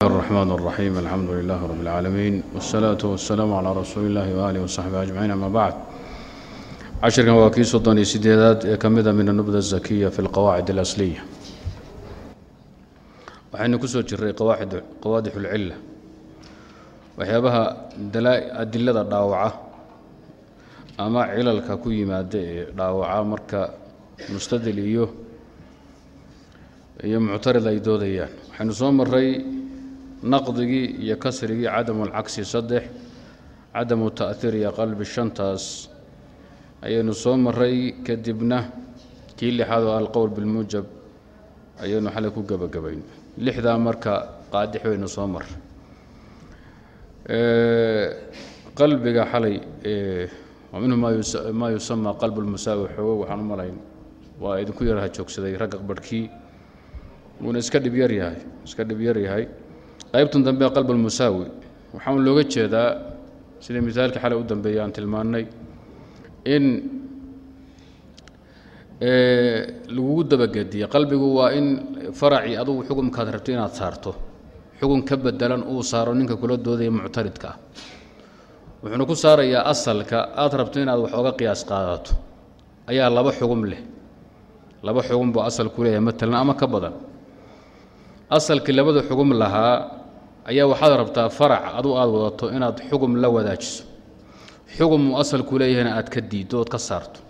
الرحمن الرحيم الحمد لله رب العالمين والصلاة والسلام على رسول الله وآله وصحبه أجمعين أما بعد cashirkan waa kii soddon iyo sideedaad ee ka mida min anubda الzakiya fi اlqawaacid اlasliya waxaynu ku soo jiray qawaadix اlcila waxyaabaha adilada dhaawaca ama cilalka ku yimaada ee dhaawaca marka mustadil iyo iyo muctarid ay doodayaan waxaynu soo maray naqdigii iyo kasrigii cadamu اlcagsi saddex cadamu ta'hiir iyo qalbi shantaas ayaynu soo maray kadibna kii lixaad oo alqowl bilmuujab ayaynu xalay ku gebagabayn lixdaa marka qaadix baynu soo maray qalbiga xalay minhu maa yusama qalb lmusaawi xoogo waxaan u waa idinku yarha joogsaday ragga barhkii wuuna iska dhib yar yahay iska dhib yar yahay qaybtan dambe qalb lmusaawi waxaan looga jeedaa sida misaalkii xalay u dambeeya aan tilmaannay in lagugu dabagediye qalbigu waa in faracii adugu xukumkaad rabto inaad saarto. Xukun ka bedelan uu saaro ninka kula doodaya muctaridka ah. Wuxuuna ku saarayaa asalka aad rabto inaad wax oga qiyaas qaadato. Ayaa laba xugum leh. Laba xugum buu asal ku leeyahay matalan ama ka badan. Asalkii labada xugum lahaa ayaa waxaad rabtaa farac adu aad wadato inaad xugum la wadaajiso. Xugum uu asalku leeyahayna aad ka diiddo ood ka saarto.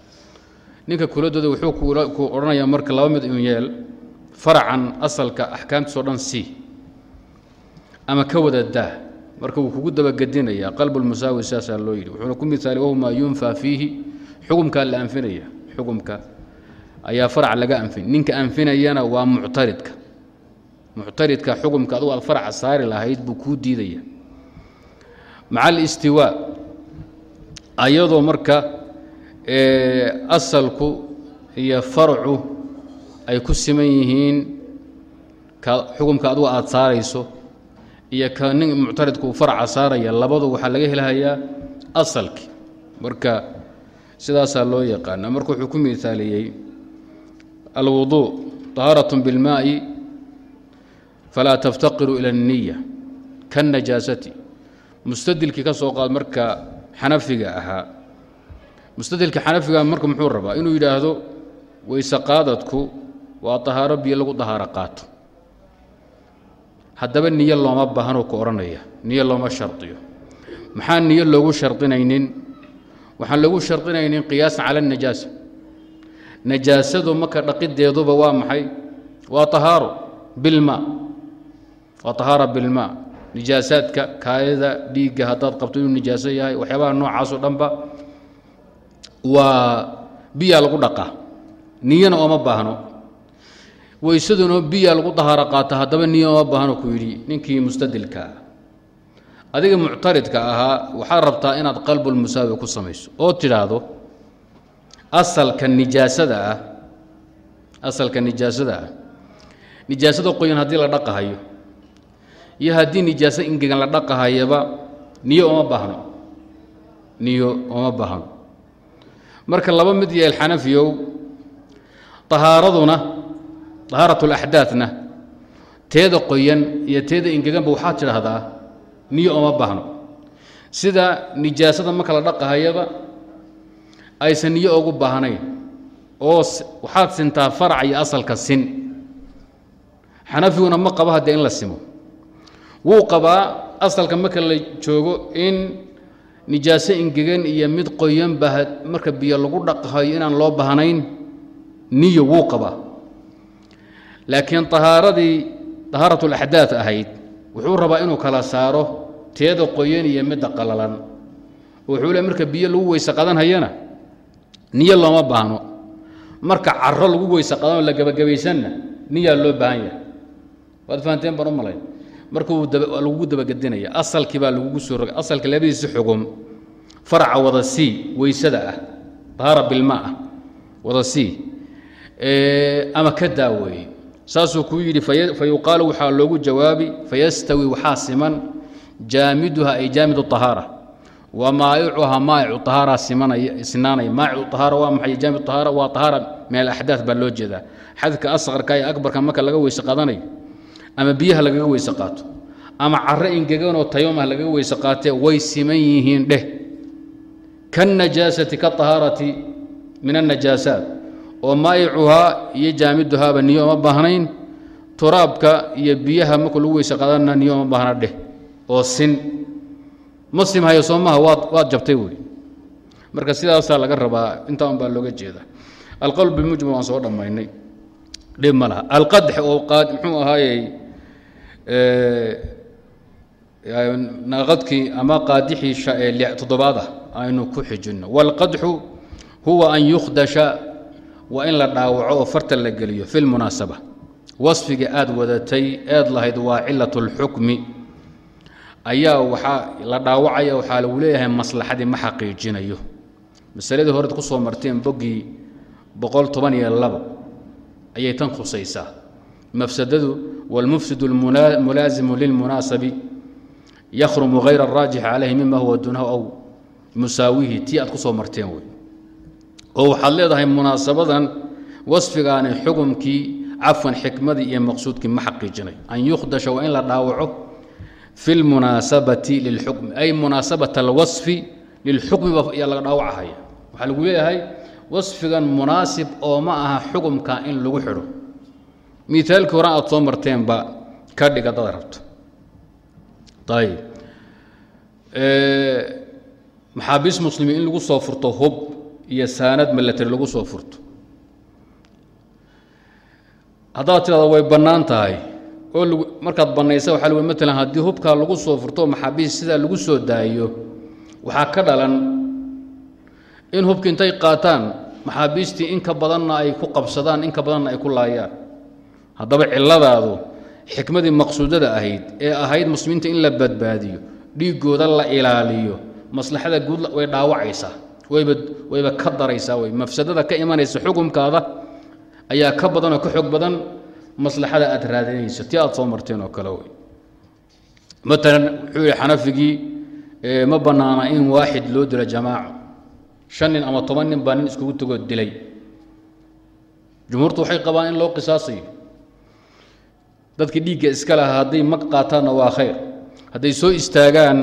Ninka kuladooda wuxuu ku odhanayaa marka laba mid in yeel faracan asalka axkaamtiisoo dhan sii. Ama ka wada daa. Marka wuu kugu dabagedinayaa qalbulmusaawi saasaa loo yidhi. Wuxuuna ku miaalay wahumaa yunfaa fiihi. Xugumkaa la anfinaya xugumka ayaa farac laga anfin. Ninka anfinayana waa muctaridka muctaridka xugumka adugu aad faraca saari lahayd buu kuu diidaya maca alistiwaa ayadoo marka asalku iyo farcu ay ku siman yihiin ka xukumka adugu aada saarayso iyo ka nin muctaridku uu farca saaraya labadu waxaa laga helhayaa asalki marka sidaasaa loo yaqaana marka wuxuu ku miaaliyey alwuduu طahaarat biاlmaaءi falaa taftaqiru ila الniya kaالnajaasati mustadilkii ka soo qaad marka xanafiga ahaa mustadilka xanafiga marka muxuu rabaa inuu yidhaahdo weyse qaadadku waa tahaaro biyo lagu dahaaro qaato haddaba niyo looma baahanoo ku odhanaya niyo looma shardiyo maxaan niyo loogu shardinaynin waxaan loogu shardinaynin qiyaasan cala anajaasa najaasadu marka dhaqideeduba waa maxay waa tahaaro bilmaa waa tahaara bilmaa nijaasaadka kaayada dhiigga haddaad qabto inuu nijaaso yahay waxyaabaha noocaasoo dhanba waa biyaa lagu dhaqaa. Niyana ooma baahno. Weysaduna biyaa lagu dahaaro qaata haddaba niyo ooma baahno ku yidhi ninkii mustadilka. Ah adiga muctaridka ahaa waxaad rabtaa inaad qalbulmusaawi ku samayso oo tidhaahdo asalka nijaasada ah asalka nijaasada ah nijaasada qoyan haddii la dhaqahayo iyo haddii nijaaso ingegan la dhaqahayaba niyo ooma baahno. Niyo ooma baahno. Marka laba mid yael xanafiyow tahaaraduna tahaarat اlaxdaadna teeda qoyan iyo teeda ingeganba waxaad tidhaahdaa niyo ooma baahno. Sida nijaasada marka la dhaqahayaba aysan niyo ugu baahnayn. Oo waxaad sintaa farac iyo asalka sin. Xanafiguna ma qaba haddee in la simo wuu qabaa asalka marka la joogo in nijaaso ingegan iyo mid qoyanba marka biyo lagu dhaqahayo inaan loo baahnayn niyo wuu qabaa. Laakiin tahaaradii tahaarat alaxdaad ahayd wuxuu rabaa inuu kala saaro teeda qoyan iyo midda qalalan. Wuxuu le marka biyo lagu weyse qadanhayana niyo looma baahno. Marka caro lagu weyse qadanoo la gebagabaysanna niyaa loo baahan yahay. Waad fahanteen baan u malayn markuu lagugu dabagedinaya asalkii baa lagugu soo roga asalka labadiisa xugum faraca wada sii weysada ah dahaara bilma ah wada sii. Ama ka daaweeye saasuu kuu yidhi fa waxaa loogu jawaabi fayastawi waxaa siman jaamiduha ay jaamid ahaara wa maaicuha maaicu ahaara sinaanaya maacicu ahaara waa maxay jaamid ahaara waa ahaara min alaxdaad baa loo jeedaa. Xadka asqarka ee akbarka marka laga weyse qaadanayo ama biyaha lagaga weyse qaato ama caro ingeganoo tayoma ah lagaga weyse qaatee way siman yihiin dheh. Kanajaasati kaahaarati min annajaasaat oo maayicuhaa iyo jaamiduhaaba niyo oma baahnayn turaabka iyo biyaha marku lagu weyse qaadana niyo oma baahna dheh oo sin. Ma simhayo soomaha waad jabtay wey marka sidaasaa laga rabaa intaa un baa looga jeeda alqowl bimujmal waan soo dhammaynay dhib ma laha alqadx oo muxuu ahaayey naqadkii ama qaadixii toddobaad ah aynu ku xijinno wاlqadxu huwa an yukhdasha waa in la dhaawaco oo farta la geliyo fi lmunaasaba wasfiga aad wadatay eed lahayd waa cilaة اlxukmi ayaa waxaa la dhaawacaya waxaa lagu leeyahay maslaxadii ma xaqiijinayo masaladii horead ku soo marteen boggii boqol toban iyo labo ayay tan khusaysaa mafsadadu wاlmufsid اlmulaasimu lilmunaasabi yakhrumu hayra الraajix calayhi mima huwa dunahu aw musaawihi tii aad ku soo marteen wey oo waxaad leedahay munaasabadan wasfigaani xukumkii cafwan xikmadii iyo maqsuudkii ma xaqiijinayo an yukhdasha waa in la dhaawaco fi lmunaasabati lilxukmi ay munaasabat alwasfi lilxukmi yaa laga dhaawacahaya waxaa lagu leeyahay wasfigan munaasib oo ma aha xukumka in lagu xidho. Miaalkii hore aad soo marteenba ka dhiga dad rabto. Ayb maxaabiis muslimiin in lagu soo furto hub iyo saanad milatary lagu soo furto. Haddaad tidhahdo way bannaan tahay. Oo markaad bannaysa waxaa lgu matalan haddii hubkaa lagu soo furto maxaabiis sidaa lagu soo daayo waxaa ka dhalan in hubki intay qaataan maxaabiistii in ka badanna ay ku qabsadaan in ka badanna ay ku laayaan. Haddaba cilladaadu xikmadii maqsuudada ahayd ee ahayd muslimiinta in la badbaadiyo dhiiggooda la ilaaliyo maslaxada guud way dhaawacaysaa wayba ka daraysaa wey mafsadada ka imanaysa xukumkaada ayaa ka badan oo ka xoog badan maslaxada aad raadinayso ti aad soo marteen oo kale wey maalan wuxuu yihi xanafigii ma bannaana in waaxid loo dilo jamaaco shan nin ama toban nin baa nin iskugu tegoo dilay. Jumhuurtu waxay qabaan in loo qisaasayo dadkii dhiigga iska lahaa hadday mag qaataanna waa khayr. Hadday soo istaagaan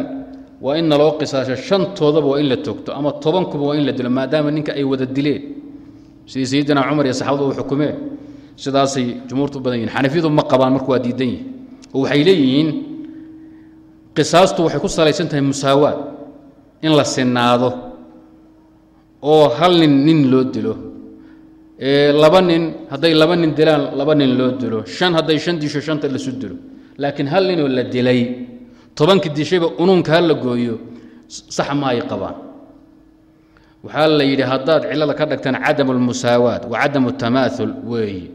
waa in naloo qisaasho shantoodaba waa in la toogto ama tobankuba waa in la dilo maadaama ninka ay wada dileen. Sidii sayidina cumar iyo saxaabadu u xukumeen sidaasay jumhuurtu badan yihiin xanafiyadu ma qabaan marku waa diidan yihiin oo waxay leeyihiin qisaastu waxay ku salaysan tahay musaawaad. In la sinaado oo hal nin nin loo dilo. Laba nin hadday laba nin dilaan laba nin loo dilo. Shan hadday shan disho shanta lasu dilo. Laakiin hal ninoo la dilay tobankii dishayba unuunka ha la gooyo sax ma ay qabaan. Waxaa la yidhi haddaad cillada ka dhagtaan cadam اlmusaawaat wa cadam اtamaaul weeye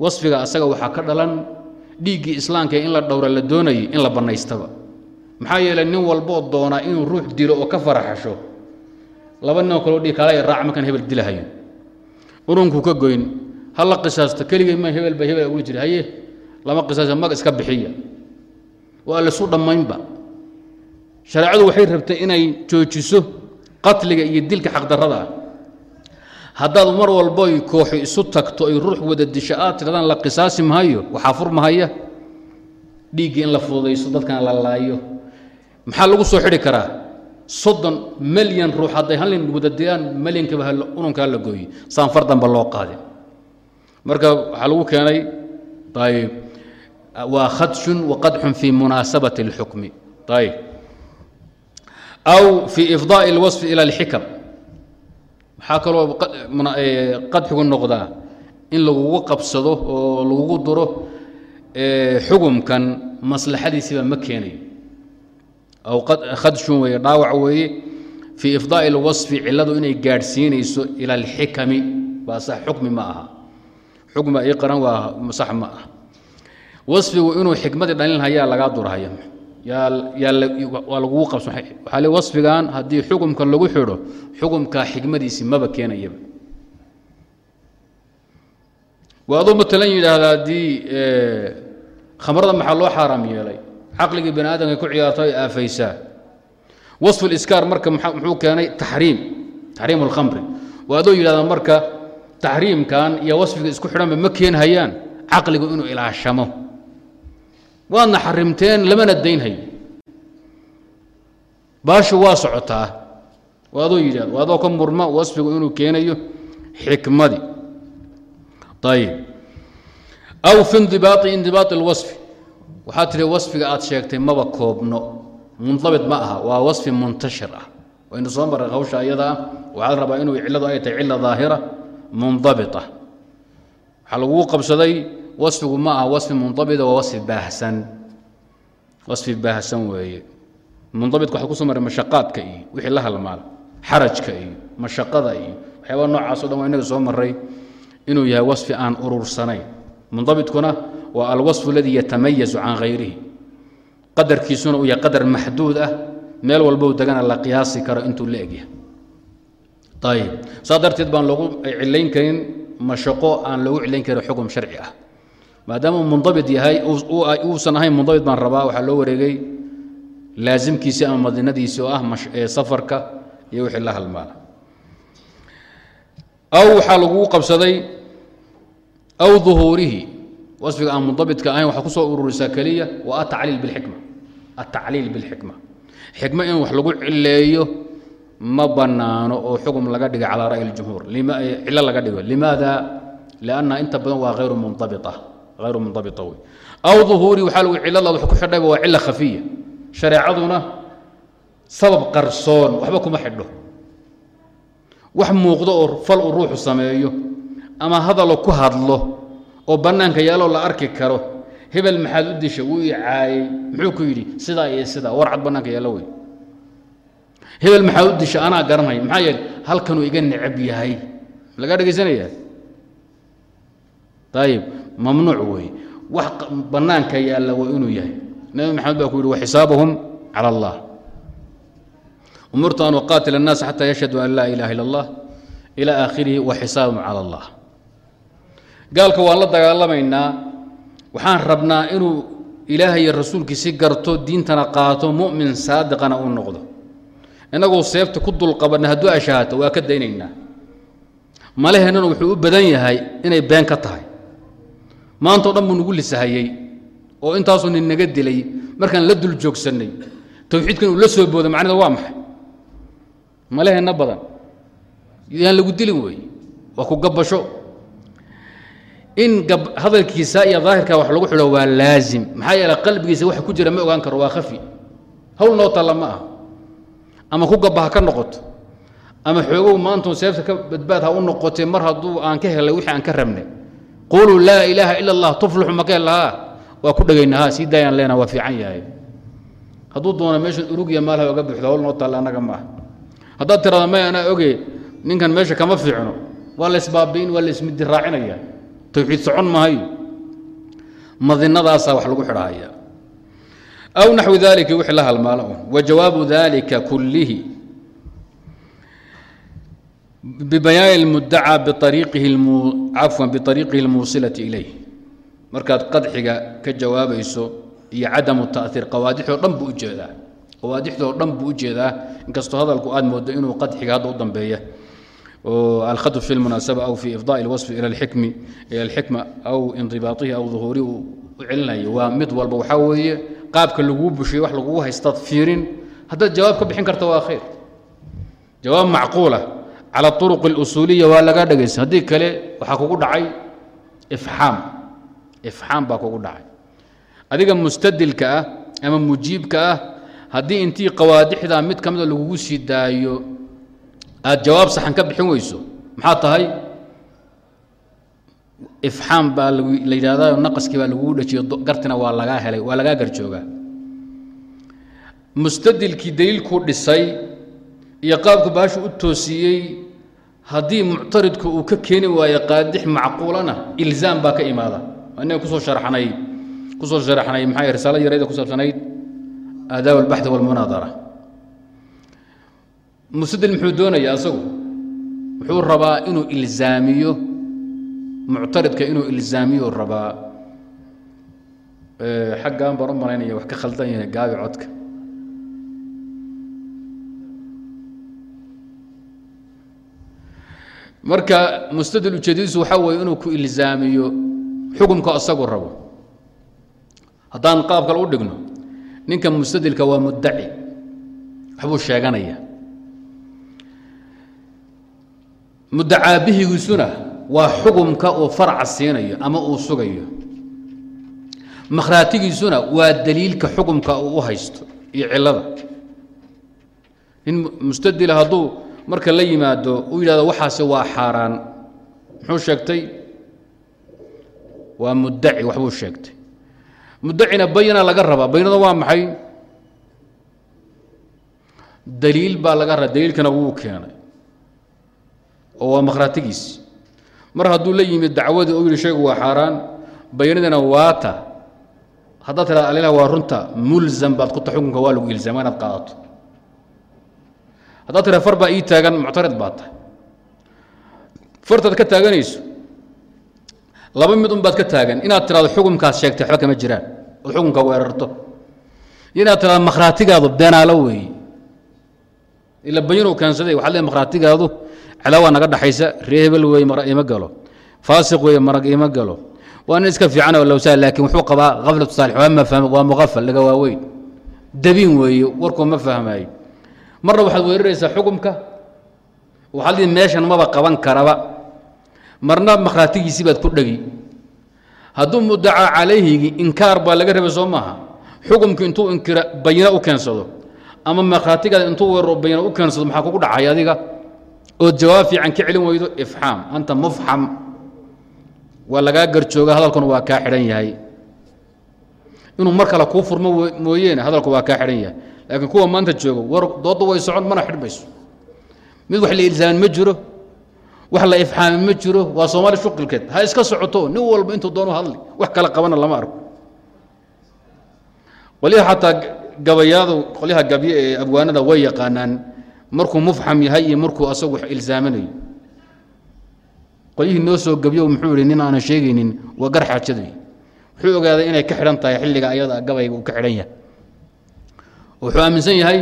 wasfiga asaga waxaa ka dhalan dhiiggii islaamka in la dhowra la doonayay in la bannaystaba. Maxaa yeelay nin walboo doonaa inuu ruux dilo oo ka faraxasho laba ninoo kaleo dhig kala raac markaan hebel dilahayo. Ununkuu ka goyn ha la qisaasto keligay ma hebel ba hebel ugu jira haye? Lama qisaasa mag iska bixiya. Waa lasu dhammaynba. Shareecadu waxay rabtay inay joojiso qatliga iyo dilka xaqdarrada. Ah haddaad mar walboy kooxu isu tagto ay ruux wada disho aad tidhahdaan la qisaasi mahayo waxaa furmahaya dhiiggii in la fududayso dadkana la laayo. Maxaa lagu soo xidhi karaa soddon milyan ruux hadday hal nin wada dilaan milyankaba ununka hala gooye saan far damba loo qaadin marka waxaa lagu keenay ayb waa khadshun waqadxun fi munaasabati اlxukmi ayb aw fi ifdaaءi اlwaصfi ilى اlxikam waxaa kaloo qadxigu noqdaa in lagugu qabsado oo lagugu duro xugumkan maslaxadiisiba ma keenayo aw khadshun weeye dhaawac weeye fii ifdaaءi اlwaصfi ciladu inay gaadhsiinayso ilى اlxikami baa sax xukmi ma aha xukmi ii qaran waa sax ma ah wasfigu inuu xikmadii dhalinhayaa lagaa durhaya waa lagugu qabso waxaa le wasfigan haddii xukumka lagu xidho xukumkaa xikmadiisi maba keenayaba waa aduu matalan yidhaahda haddii khamrada maxaa loo xaaraam yeelay caqligii bani aadamka ku ciyaarto ay aafaysaa wasfu liskaar marka muxuu keenay taxriim taxriim alkhamri. Waa adoo yidhahda marka taxriimkan iyo wasfiga isku xidhanba ma keenhayaan caqligu inuu ilaashamo. Waadna xarimteen lamana daynhayo baashu waa socotaa. Waa adoo yidhahdo waa adoo ka murma wasfigu inuu keenayo xikmadii ayib aw fi indibaai indibaai اlwasfi waxaa tihi wasfiga aad sheegtay maba koobno. Mundabit ma aha waa wasfi muntashir ah. Waynu soo marray hawsha ayada ah waxaa rabaa inuu cilladu ay tahay cilla daahira mundabita waxaa laguu qabsaday wasfigu ma aha wasfi mundabita waa wasfi baahsan. Wasfi baahsan weeye. Mundabidka waxaa ku soo maray mashaqaadka iyo wixii la halmaala xarajka iyo mashaqada iyo waxyaabaa noocaas o dhan waa inaga soo maray inuu yahay wasfi aan urursanayn mundabidkuna waa alwasfu aladii yatamayazu can hayrihi qadarkiisuna uu yahay qadar maxduud ah meel walbou degana la qiyaasi karo intuu la egyahay ayib saa darteed baan loogu cilayn karin mashaqo aan loogu cilayn karin xukun sharci ah. Maadaama uu mundabit yahay uusan ahayn mundabit baan rabaa waxaa loo wareegay laasimkiisii ama madinadiisii oo ah safarka iyo wixii la halmaala. Aw waxaa laguu qabsaday aw duhuurihi wasfiga aan mundabitka ahayn waxaa ku soo ururisaa keliya waa atacliil bilxikma. Xikmo in wax lagu cileeyo ma bannaano oo xukm laga dhiga calaa ra'yi اljumhuur cilo laga dhigo. Limaada? Lianna inta badan waa hayru munabita hayru mundabita wey. Aw duhuurihi waxaa lagu cilada wax ku xidhayba waa cila khafiya. Shareecaduna sabab qarsoon waxba kuma xidho. Wax muuqdo oo fal uu ruuxu sameeyo ama hadalo ku hadlo oo banaanka yaaloo la arki karo hebel maxaad u disha wuu i caayey muxuu ku yidhi sidaa iyo sidaa war cad yaalo wey. Hebel maxaa u disha anaa garanay maxaa yeele halkanuu iga necab yahay. Lagaa dhegaysanaya ayib mamnuuc wey. Wax banaanka yaalla waa inuu yahay. Nabi maxamed baa ku yidhi waxisaabahum cala allah. Umirtu an uqaatila annaas xataa yashhaduu an laa ilaha illa allah ilaa aakhirihi waxisaabahum cala allah gaalka waan la dagaalamaynaa. Waxaan rabnaa inuu ilaahay iyo rasuulkiisi garto diintana qaato mu'min saadiqana uu noqdo. Innagoo seefta ku dulqabanna hadduu ashahaato waa ka daynaynaa. Malaheennana wuxuu u badan yahay inay been ka tahay. Maantao dhan buu nagu lisahayey oo intaasuu nin naga dilay markaan la dul joogsannay tawxiidkan uu la soo booda macnida waa maxay? Malaheenna badan. Yaan lagu dilin weeye waa ku gabbasho in hadalkiisa iyo daahirka wax lagu xidho waa laazim. Maxaa yeele qalbigiisa waxa ku jira ma ogaan karo waa khafi. Hawl noo talla ma ah ama ku gabba ha ka noqoto. Ama xoogow maantu seefta ka badbaad ha u noqotee mar hadduu aan ka helay wixii aan ka rabnay. Quluu laa ilaaha ila allah tuflixu makee lahaa waa ku dhegaynaha sii daayaan leena waa fiican yahay. Hadduu doona meeshan urugya maalha oga buuxdo hawl noo talla annaga maaha haddaad tirada may anaa oge ninkan meesha kama fiicno. Waa laysbaabiin waa laysmidi raacinaya towxiid socon maayo madinadaasaa wax lagu xidhahayaa aw naxwi dalika wixii la halmaalo. Un wa jawaabu dalika kullihi. Bibayaani اlmudacaa biariiqihi cafwan biariiqihi اlmuusilati ilayh. Markaad qadxiga ka jawaabayso iyo cadamu tair qawaadixoo dhan buu u jeedaa qawaadixdoo dhan buu u jeedaa inkastoo hadalku aad moodo inuu qadxiga hadda u dambeeya alkhad fi اlmunaasaba aw fi ifdaء اlwaصfi ilى اlxikmi ila اlxikma aw indibaaihi aw duhuurihi uu u celinayo waa mid walba waxaa weeye qaabka laguu bushiye wax lagugu haystaad fiirin haddaad jawaab ka bixin karta waa khayr jawaab macquula cala اطuruq اlusuuliya waa lagaa dhegaysan haddii kale waxaa kugu dhacay ifxaam ifxaam baa kugu dhacay adiga mustadilka ah ama mujiibka ah haddii intii qawaadixda mid ka mida lagugu sii daayo aad jawaab saxan ka bixin weyso maxaa tahay? Ifxaam baa la yidhahdaa naqaskii baa lagugu dhajiyo gartina waa lagaa helay waa lagaa garjoogaa. Mustadilkii daliilkuu dhisay iyo qaabku baashu u toosiyey haddii muctaridku uu ka keeni waayo qaadix macquulana ilzaam baa ka imaada. Inaga ku soo sharaxnay ku soo sharaxnay maxaa risaalo yarayda ku saabsanayd aadaab albaxthi walmunaadara mustadil muxuu doonaya asagu? Wuxuu rabaa inuu ilzaamiyo? Muctaridka inuu ilzaamiyo rabaa? Xaggan baan malaynaya wax ka khaldan yahay gaabi codka. Marka mustadil ujeedadiisu waxaa weeye inuu ku ilzaamiyo xukumka isagu rabo. Haddaan qaab kale u dhigno ninka mustadilka waa muddaci waxbuu sheeganaya muddacaabihigiisuna waa xukumka uu farca siinayo ama uu sugayo. Makhraatigiisuna waa daliilka xukumka uu u haysto iyo cilada. Nin mustadila hadduu marka la yimaado u yidhahdo waxaase waa xaaraan. Muxuu sheegtay? Waa muddaci waxbuu sheegtay. Muddacina bayana laga rabaa baynada waa maxay? Daliil baa laga rabaa daliilkana wuu keenay oo waa makhraatigiisi mar hadduu la yimid dacwadii u yidhi shaygu waa xaaraan. Bayanadina waata haddaad tidhahda alilah waa runta mulzam baad ku ta xukunka waa lagu ilzaama inaad qaadato. Haddaad tidhahda far baa ii taagan muctarid baad tahay. Fartaad ka taaganayso laba mid un baad ka taagan. Inaad tidhahdo xukumkaas sheegtay waxba kama jiraan. Ood xukunka weerarto. Inaad tidhahdo makhraatigaadu beenaalo weeye ila bayinuu keensaday waxaad leeay makhraatigaadu cadaawaa naga dhaxaysa ree hebel weeye marag ima galo faasiq weeye marag ima galo. Waa nin iska fiican oo lowsaa laakiin wuxuu qabaa khaflatu saalix waa ma fahmo waa muqafal laga waaweyn. Dabiin weeye warkuu ma fahmaayo. Marna waxaad weeraraysaa xukumka waxaad meeshan maba qaban karaba. Marna makhraatigiisii baad ku dhegi. Hadduu muddaca calayhigi inkaar baa laga rabay soo maaha. Xukumki intuu inkira bayina u keensado. Ama makhraatigaada intuu weeraro bayina u keensado maxaa kugu dhacay adiga ood jawaab fiican ka celin weydo ifxaam anta mufxam waa lagaa garjooga hadalkuna waa kaa xidhan yahay. Inuu mar kale kuu furmo mooyeene hadalku waa kaa xidhan yahay. Laakiin kuwa maanta joogo war doodda way socon mana xidhmayso. Mid wax la ilzaamin ma jiro wax la ifxaamin ma jiro waa soomaali shuqilkeed. Ha iska socoto nin walba intuu doonu hadli wax kale qabana lama arko. Qolyaha xataa gabayaadu qolyaha gabye ee abwaanada way yaqaanaan markuu mufxam yahay iyo markuu asagu ilzaaminayo qolyihii noo soo gabyo muxuu ihi nin aanan sheegaynin waa gar xaajadu wuxuu ogaaday inay ka xidhan tahay xilliga ayada gabayga uu ka xidhan yahay. Wuxuu aaminsan yahay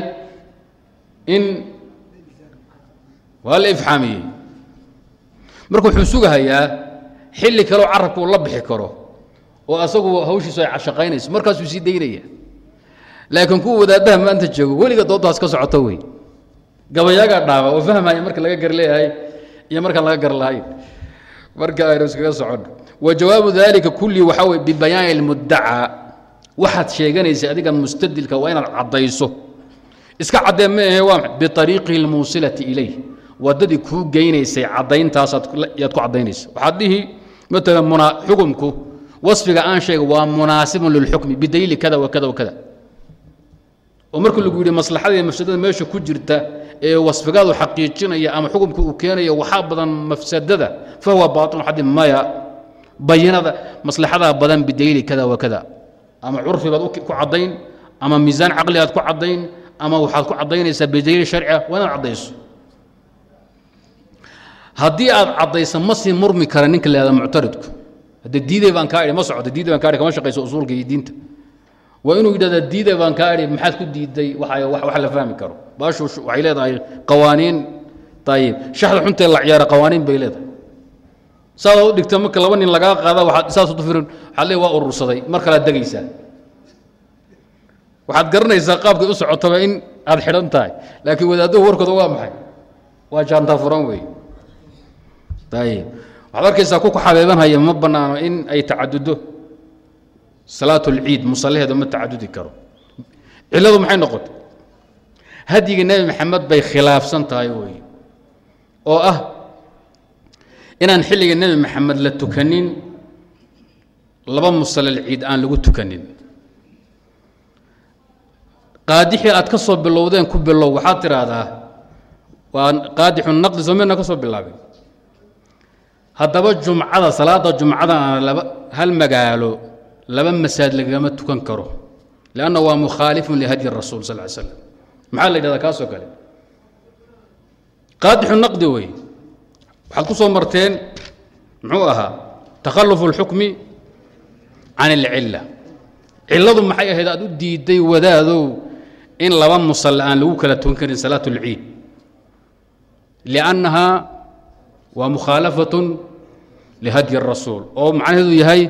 in waa la ifxaamiyey marka wuxuu sugahayaa xilli kaleo carabka la bixi karo oo asagu hawshiisu ay shaqaynayso markaasuu sii daynaya. Laakiin kuwa wadaadaha maanta joogo weliga dooddaas ka socoto wey gabayaagaa dhaaba oo fahmaya marka laga gar leeyahay iyo markaan laga gar lahayn marka aynu iskaga soconno wa jawaabu dalika kulli waxaa weye bibayaani lmuddaca waxaad sheeganaysa adiga mustadilka waa inaad caddayso. Iska caddee ma ahe waa biariiqihi lmuusilati ilayh. Waddadii kuu geynaysay caddayntaasaad yaad ku caddaynaysa waxaad dhihi matalan muna xukumku wasfiga aan sheega waa munaasibun lilxukmi bidaliili kada wa kada wa kada. Oo markii lagu yidhi maslaxada iyo mafsadada meesha ku jirta ee wasfigaadu xaqiijinaya ama xukumka uu keenaya waxaa badan mafsadada fahuwa baatil xaddi maya bayinada maslaxadaa badan bidaliili kada wa ama curfi baad ku caddayn ama miisaan caqli aad ku caddayn ama waxaad ku caddaynaysaa bidaliil sharciga waa inaad caddayso. Haddii aad caddaysa ma murmi kara ninka la muctaridku. Hadde diiday baan kaa idhi ma socoto diiday baan kaa idhi kama shaqayso usuulka iyo diinta. Waa inuu yidhahda diiday baan kaa idhi maxaad ku diiday wax la fahmi karo baashu waxay leedahay qawaaniin. Ayib shaxda xuntee la ciyaara qawaaniin bay leedahay. Saad u dhigta marka laba nin lagaa qaada waxaad saas u firin waxaad leeyahay waa urursaday. Mar kalaad degaysaa. Waxaad garanaysaa qaabkay u socotaba in aad xidhan tahay. Laakiin wadaadduhu warkooda waa maxay? Waa jaantaa furan wey ayib waxaad arkaysaa ku ku xabeebanhaya ma bannaano in ay tacadudo salaat اlciid musallaheeda ma tacadudi karo. Cilladu maxay noqotay hadyiga nebi maxamed bay khilaafsan tahay wey oo ah inaan xilliga nebi maxamed la tukanin laba musallal ciid aan lagu tukanin. Qaadixii aad ka soo bilowdeen ku bilow waxaad tidhaahdaa waa qaadixu naqdi soo meedna ka soo bilaabin haddaba jumcada salaada jumcada aan laba hal magaalo laba masaajid lagama tukan karo. Lanna waa mukhaalifun lihadyi rasuul sal l slam maxaa la yidhahdaa kaasoo kale qaadixu naqdi wey waxaad ku soo marteen muxuu ahaa takhalufu اlxukmi can اlcila cilladu maxay ahayd aad u diiday wadaadow in laba musalle aan lagu kala tukan karin salaat اlciid liannaha waa mukhaalafatun lihadyi الrasuul oo macnaheedu yahay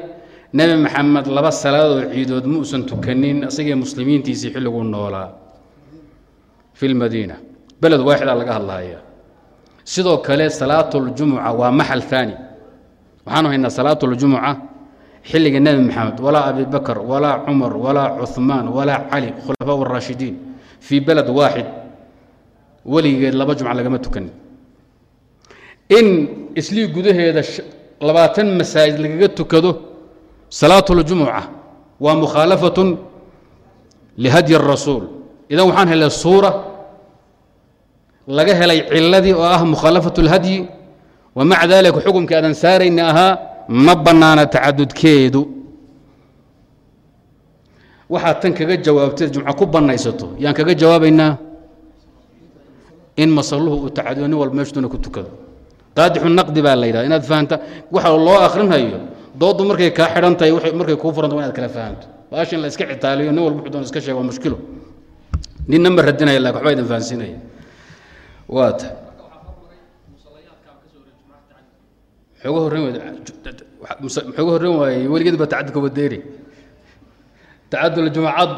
nebi maxamed laba salaadoo ciidood ma uusan tukanin isagii muslimiintiisii xilliguu noolaa fi lmadiina beled waaxidaa laga hadlahaya sidoo kale salaatuljumuca waa maxal haani waxaanu haynaa salaatuljumuca xilliga nebi maxamed walaa abi bakr walaa cumar walaa cuثmaan walaa cali khulafaa اraashidiin fii beled waaxid weligeed laba jumca lagama tukanin in islii gudaheeda labaatan masaajid lagaga tukado salaat اljumuca waa mukhaalafaة lihadyi الrasuul idan waxaan helay suura laga helay ciladii oo ah mukhaalafaة اlhadyi wamaca dalika xukumkii aadan saarayna ahaa ma bannaana tacadudkeedu. Waxaad tan kaga jawaabteed jumco ku bannaysato yaan kaga jawaabaynaa in masalluhu uu tacadudo nin walba meeshtuuna ku tukado. Qaadixu naqdi baa la yidhahda inaad fahamta waxa loo akhrinhayo dooddu markay kaa xidhan tahay markay kuu furanta inaad kala fahamto. Baasha la iska citaaliyo nin walba wuxuu doon iska sheega waa mushkilo. Ninna ma radinaya laakiin waxbaa idin fahansiinaya waa ta xooga horren xooga horren waaye weligeed baa tacadud ka wadeeri. Tacadul jumacad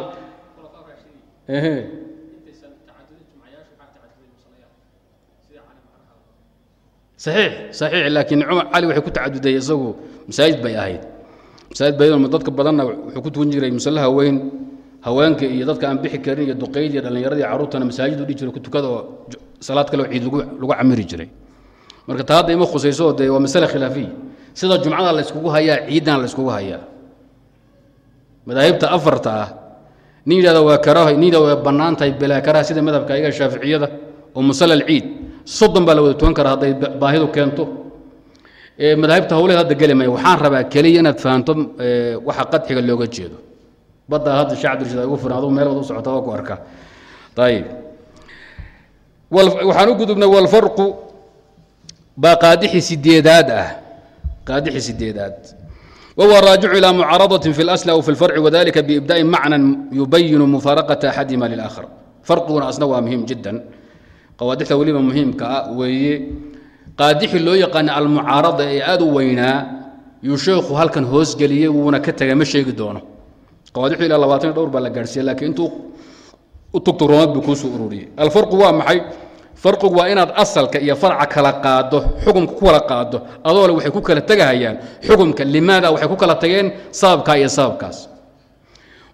saxiix saxiix laakiin cumar cali waxay ku tacaduday isagu. Masaajid bay ahayd. Masaajid bay dadka badanna wuxuu ku tukan jiray musallaha weyn haweenka iyo dadka aan bixi karin iyo duqayd iyo dhallinyaradii carruurtana salaad kale ciid lagu camiri jiray. Marka taa hadda ima khusayso dee waa masale khilaafiya. Sida jumcada la hayaa ciiddana la hayaa. Madaahibta afarta ah nin yidhahda waa karaaho nin yidhahda waa bannaan tahay bilaa sida madhabka ayaga shaaficiyada oo musalla alciid soddon baa la wada tukan karaa hadday baahidu keento. Madaahibta hawleed hadda geli maya waxaan rabaa keliya inaad fahanto waxa qadxiga looga jeedo. Baddaa hadda shacab dirshid ugu furan adugu meel wada u socota waa ku arka. Ayib waxaan u gudubnay walfarqu baa qaadixi sideedaad ah qaadixi sideedaad وهو الراجع إلى معارضة في الأصل أو في الفرع وذلك بإبداء معنى يبين مفارقة أحدهما للآخر فرقنا أصلا مهم جدا قوادح وليبا مهم كأوي قادح لو يقان المعارضة أدو وينا يشيخ هل كان هوس قليه ونا كتغا مشي دونه قوادح إلى لباتين دور بلا قرسي لكن utugturoomad buu kuusoo ururiyey. Alfarqu waa maxay? Farqigu waa inaad asalka iyo farca kala qaado xukumka ku kala qaado adoo waxay ku kala tegahayaan xukumka. Limaada waxay ku kala tageen sababkaa iyo sababkaas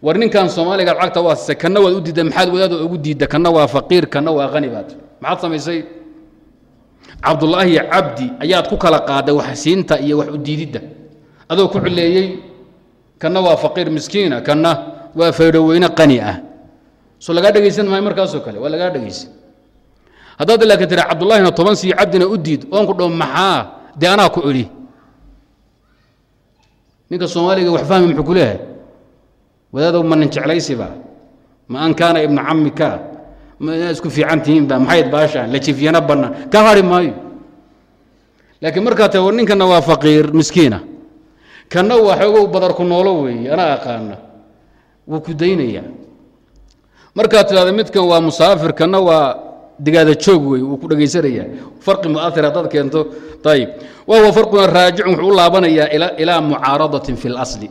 war ninkan soomaaliga lacagta waa siisay kanna waad u diidda maxaad wadaada ugu diidda kanna waa faqiir kanna waa hanibaad maxaad samaysay? Cabdulaahi cabdi ayaad ku kala qaaday waxsiinta iyo wax udiididda adoo ku cileeyey kanna waa faqiir miskiina kanna waa faydhoweyne qani ah soo lagaa dhegaysan maayo markaasoo kale waa lagaa dhegaysan haddaad laakiin tira cabdullaahina toban sii cabdina u diid oon ku dho maxaa? Dee anaa ku idhi ninka soomaaliga wax fahmi muxuu ku leeyahay? Wadaadow ma nin jeclaysiba ma an kaana ibnu camika ma isku fiican tihiinba maxayd baashaan la jifyana bannaan ka hadhi maayo. Laakiin markaa tee ninkana waa faqiir miskiina. Kanna waa xoogow badarku noolo weeye anaa aqaana. Wuu ku daynayaa markaad tidhahda midkan waa musaafir kanna waa digaada joog wey wuu ku dhegaysanaya farqi muair haddaad keento ayib wahuwa farquna raajicun wuxuu u laabanayaa ilaa mucaaradatin fi اlasli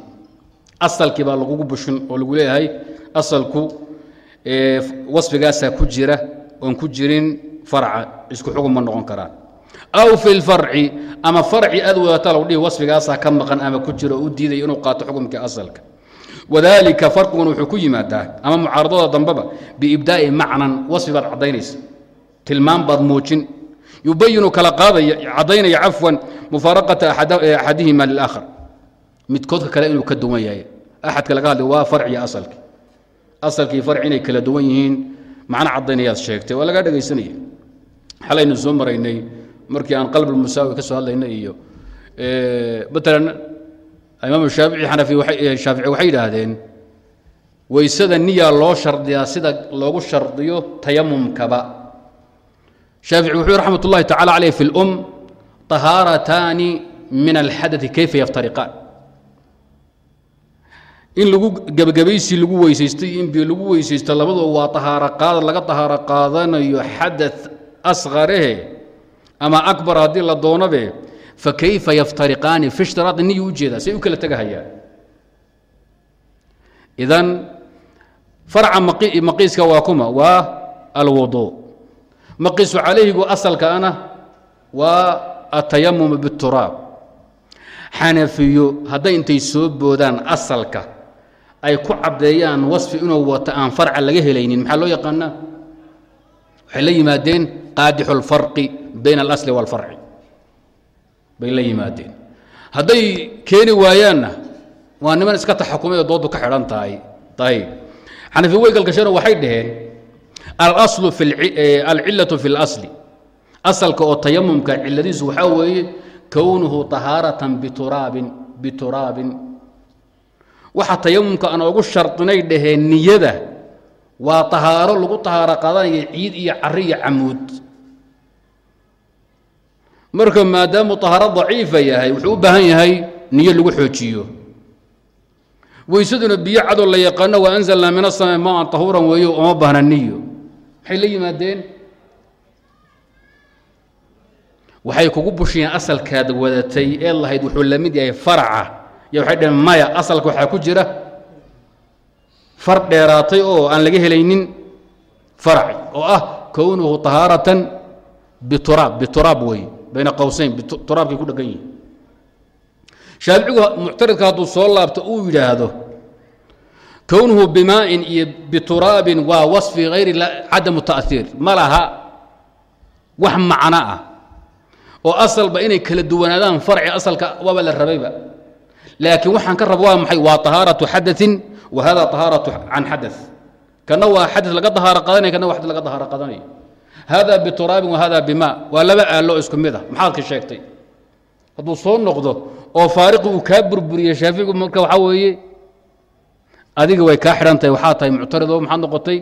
asalkii baa lagugu bushin oo lagu leeyahay asalku wasfigaasaa ku jira oon ku jirin farca isku xugun ma noqon karaan. Aw fi lfarci ama farci aad wadata lagu dhihi wasfigaasaa ka maqan ama ku jira oo u diidaya inuu qaato xukumkii asalka wadalika farqiguna wuxuu ku yimaadaa ama mucaaradada dambeba biibdaa'i macnan wasfi baad caddaynaysa. Tilmaam baad muujin. Yubayinu kala qaadaya caddaynaya cafwan mufaaraqata axadihima lilaakhar. Midkoodka kale inuu ka duwan yahay. Axadka laga hadlay waa farci asalki. Asalkii farci inay kala duwan yihiin. Macno caddaynayaad sheegtay waa lagaa dhegaysanaya xalaynu soo maraynay markii aan qalb musaawi ka soo hadlaynay iyo matalan imaam shaafici waxay yidhaahdeen weysada niyaa loo shardiyaa sida loogu shardiyo tayamumkaba. Shaafici wuxuu raxmat ullahi tacala caleyh fi lum طahaarataani min alxadai kayfa yaftariqaan? In lagu gebagabaysi lagu weysaystay in biyo lagu weysaysto labaduba waa tahaaro qaada laga tahaaro qaadanayo xada asqarehe ama akbar haddii la doonabe fakayfa yaftariqaani fi ishtiraadi niyu u jeedaa say u kala tegahayaan idan farca maqiiska waa kuma waa alwudu maqiisu calayhigu asalkaana waa atayamum bituraab xanafiyo hadday intay soo boodaan asalka ay ku caddeeyaan wasfi inuu wato aan farca laga helaynin maxaa loo yaqaanaa waxay la yimaadeen qaadixu اlfarqi bayna alasli wاlfarci bay la yimaadeen hadday keeni waayaanna waa niman iska taxakumay oo dooddu ka xidhan tahay ayb xanafi weygalkashana waxay dhaheen alaslu alcillatu fi اlasli asalka oo tayamumka ciladiisu waxaa weeye kownuhu طahaaratan bituraabin bituraabin waxa tayamumka aan ogu shardinay dhaheen niyada waa طahaaro lagu طahaaro qadanaya ciid iyo cari iyo camuud marka maadaamuu طahaaro daciifa yahay wuxuu u baahan yahay niyo lagu xoojiyo. Weysaduna biyo cadow la yaqaano waanzalnaa min asama maan tahuuran weeyo uma baahna niyo. Maxay la yimaadeen? Waxay kugu bushiyeen asalkaad wadatay ee lahayd wuxuu la yahay faraca. Yo waxay dheen maya asalka waxaa ku jira. Far dheeraatay oo aan laga helaynin faraci oo ah kownuhu طahaaratan bituraab bituraab weeye bayna qowsayn turaabkay ku dhegan yihin shaaficigu muctaridka hadduu soo laabto uu yidhaahdo kownuhu bimaa'in iyo bituraabin waa wasfi hayri cadamu ta'hiir ma laha wax macno ah oo asalba inay kala duwanaadaan farci asalka waaba la rabayba laakiin waxaan ka raba waa maxay waa طahaaraةu xadaثin wa hada طahaaraةu can xadaث kana waa xadaث laga dahaaro qadanaya kana waa xadaث laga dahaaro qadanayo hada bituraabin wa hada waa laba aalo isku mid a maxaad ka sheegtay? Hadduu soo noqdo oo faariqi uu kaa burburiye shaaficigu marka waxaa weeye adiga way kaa xidhan tahay waxaa tahay maxaad noqotay?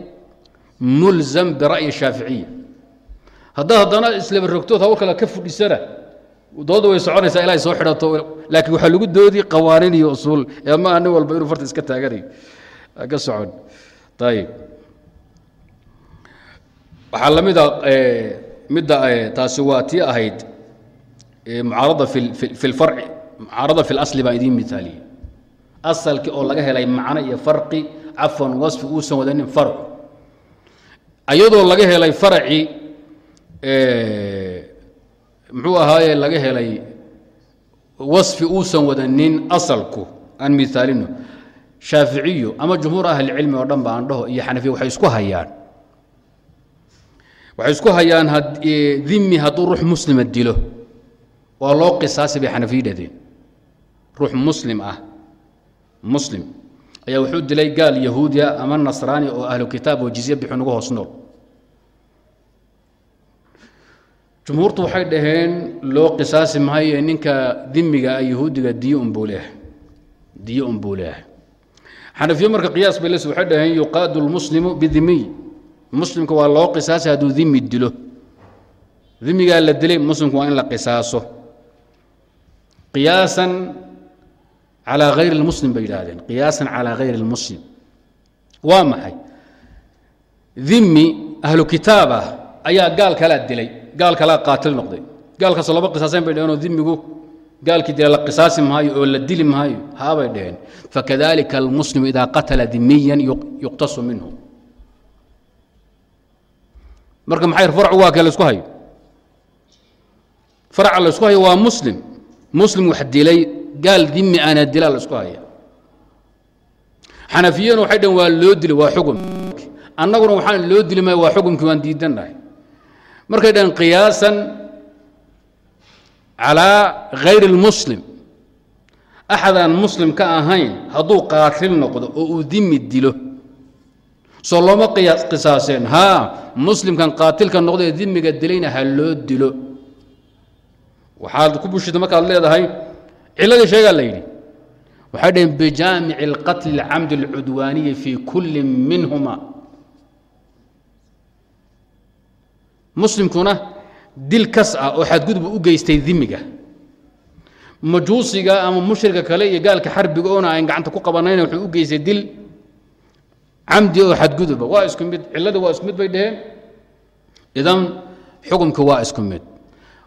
Mulzam bira'yi shaaficiya haddaad haddana islaba rogtood hawl kale ka fudhisana dooda way soconaysaa ilaa ay soo xidhato laakiin waxaa lagu doodi qawaaniin iyo usuul. Ee maaha nin walba inuu farta iska taaganayo. Ka socon. Ayib waxaa la mida midda taasi waa tii ahayd mucaarada fi lfarci mucaarada fi اlasli baan idiin mitaaliyey asalkii oo laga helay macno iyo farqi cafwan wasfi uusan wadanin farcu ayadoo laga helay farci muxuu ahaaye laga helay wasfi uusan wadanin asalku aan miaalino shaaficiyo ama jumhuur ahlicilmi oo dhan ba aan dhaho iyo xanafiya waxay isku hayaan waxay isku hayaan dimi hadduu ruux muslima dilo. Waa loo qisaasi bay xanafiya dhahdeen ruux muslim ah. Muslim. Ayaa wuxuu dilay gaal yahuudiya ama nasraani oo ahlu kitaab oo jizye bixu nagu hoos nool. Jumhuurtu waxay dhaheen loo qisaasi maayo ninka dimiga ah yahuudiga diyo unbuu leehay diyo unbuu leehay xanafiye marka qiyaas bay les waxay dhaheen yuqaadu lmuslimu bidimiy muslimka waa loo qisaasi hadduu dimi dilo. Dimigaa la dilay muslimku waa in la qisaaso. Qiyaasan calaa hayri lmuslim bay yidhaahdeen. Qiyaasan calaa hayri lmuslim waa maxay? Dimi ahlu kitaab ah ayaa gaal kalaa dilay gaal kalaa qaatil noqday. Gaalkaasoo laba qisaasayn bay dhaheenoo dimigu gaalkii dila la qisaasi maayo oo la dili maayo haabay dhaheen. Fakadalika almuslimu idaa qatala dimiyan yuqtasu minhu marka maxay farcu waa kee la isku hayo? Farca la isku hayo waa muslim. Muslim wax dilay gaal dimi ana dilaa la isku haya. Xanafiyana waxay dhaheen waa loo dili waa xugum. Annaguna waxaan loo dili maya waa xukumkii waan diidannahay markay dhaheen qiyaasan calaa hayri اlmuslim axadaan muslim ka ahayn hadduu qaatil noqdo oo uu dimi dilo soo looma qisaaseen haa muslimkan qaatilka noqdo ee dimiga dilayna ha loo dilo waxaad ku bushita markaad leedahay ciladii sheegaa la yidhi waxay dhaheen bijaamici اlqatli اlcamdi اlcudwaaniyi fii kulli minhuma muslimkuna dil kas ah oo xadgudub u geystay dimiga majuusiga ama mushriga kale iyo gaalka xarbiga oona ayn gacanta ku qabanayna wuxuu u geystay dil camdi oo xadguduba waa isku mid cilladii waa isku mid bay dhaheen. Idan xukumka waa isku mid.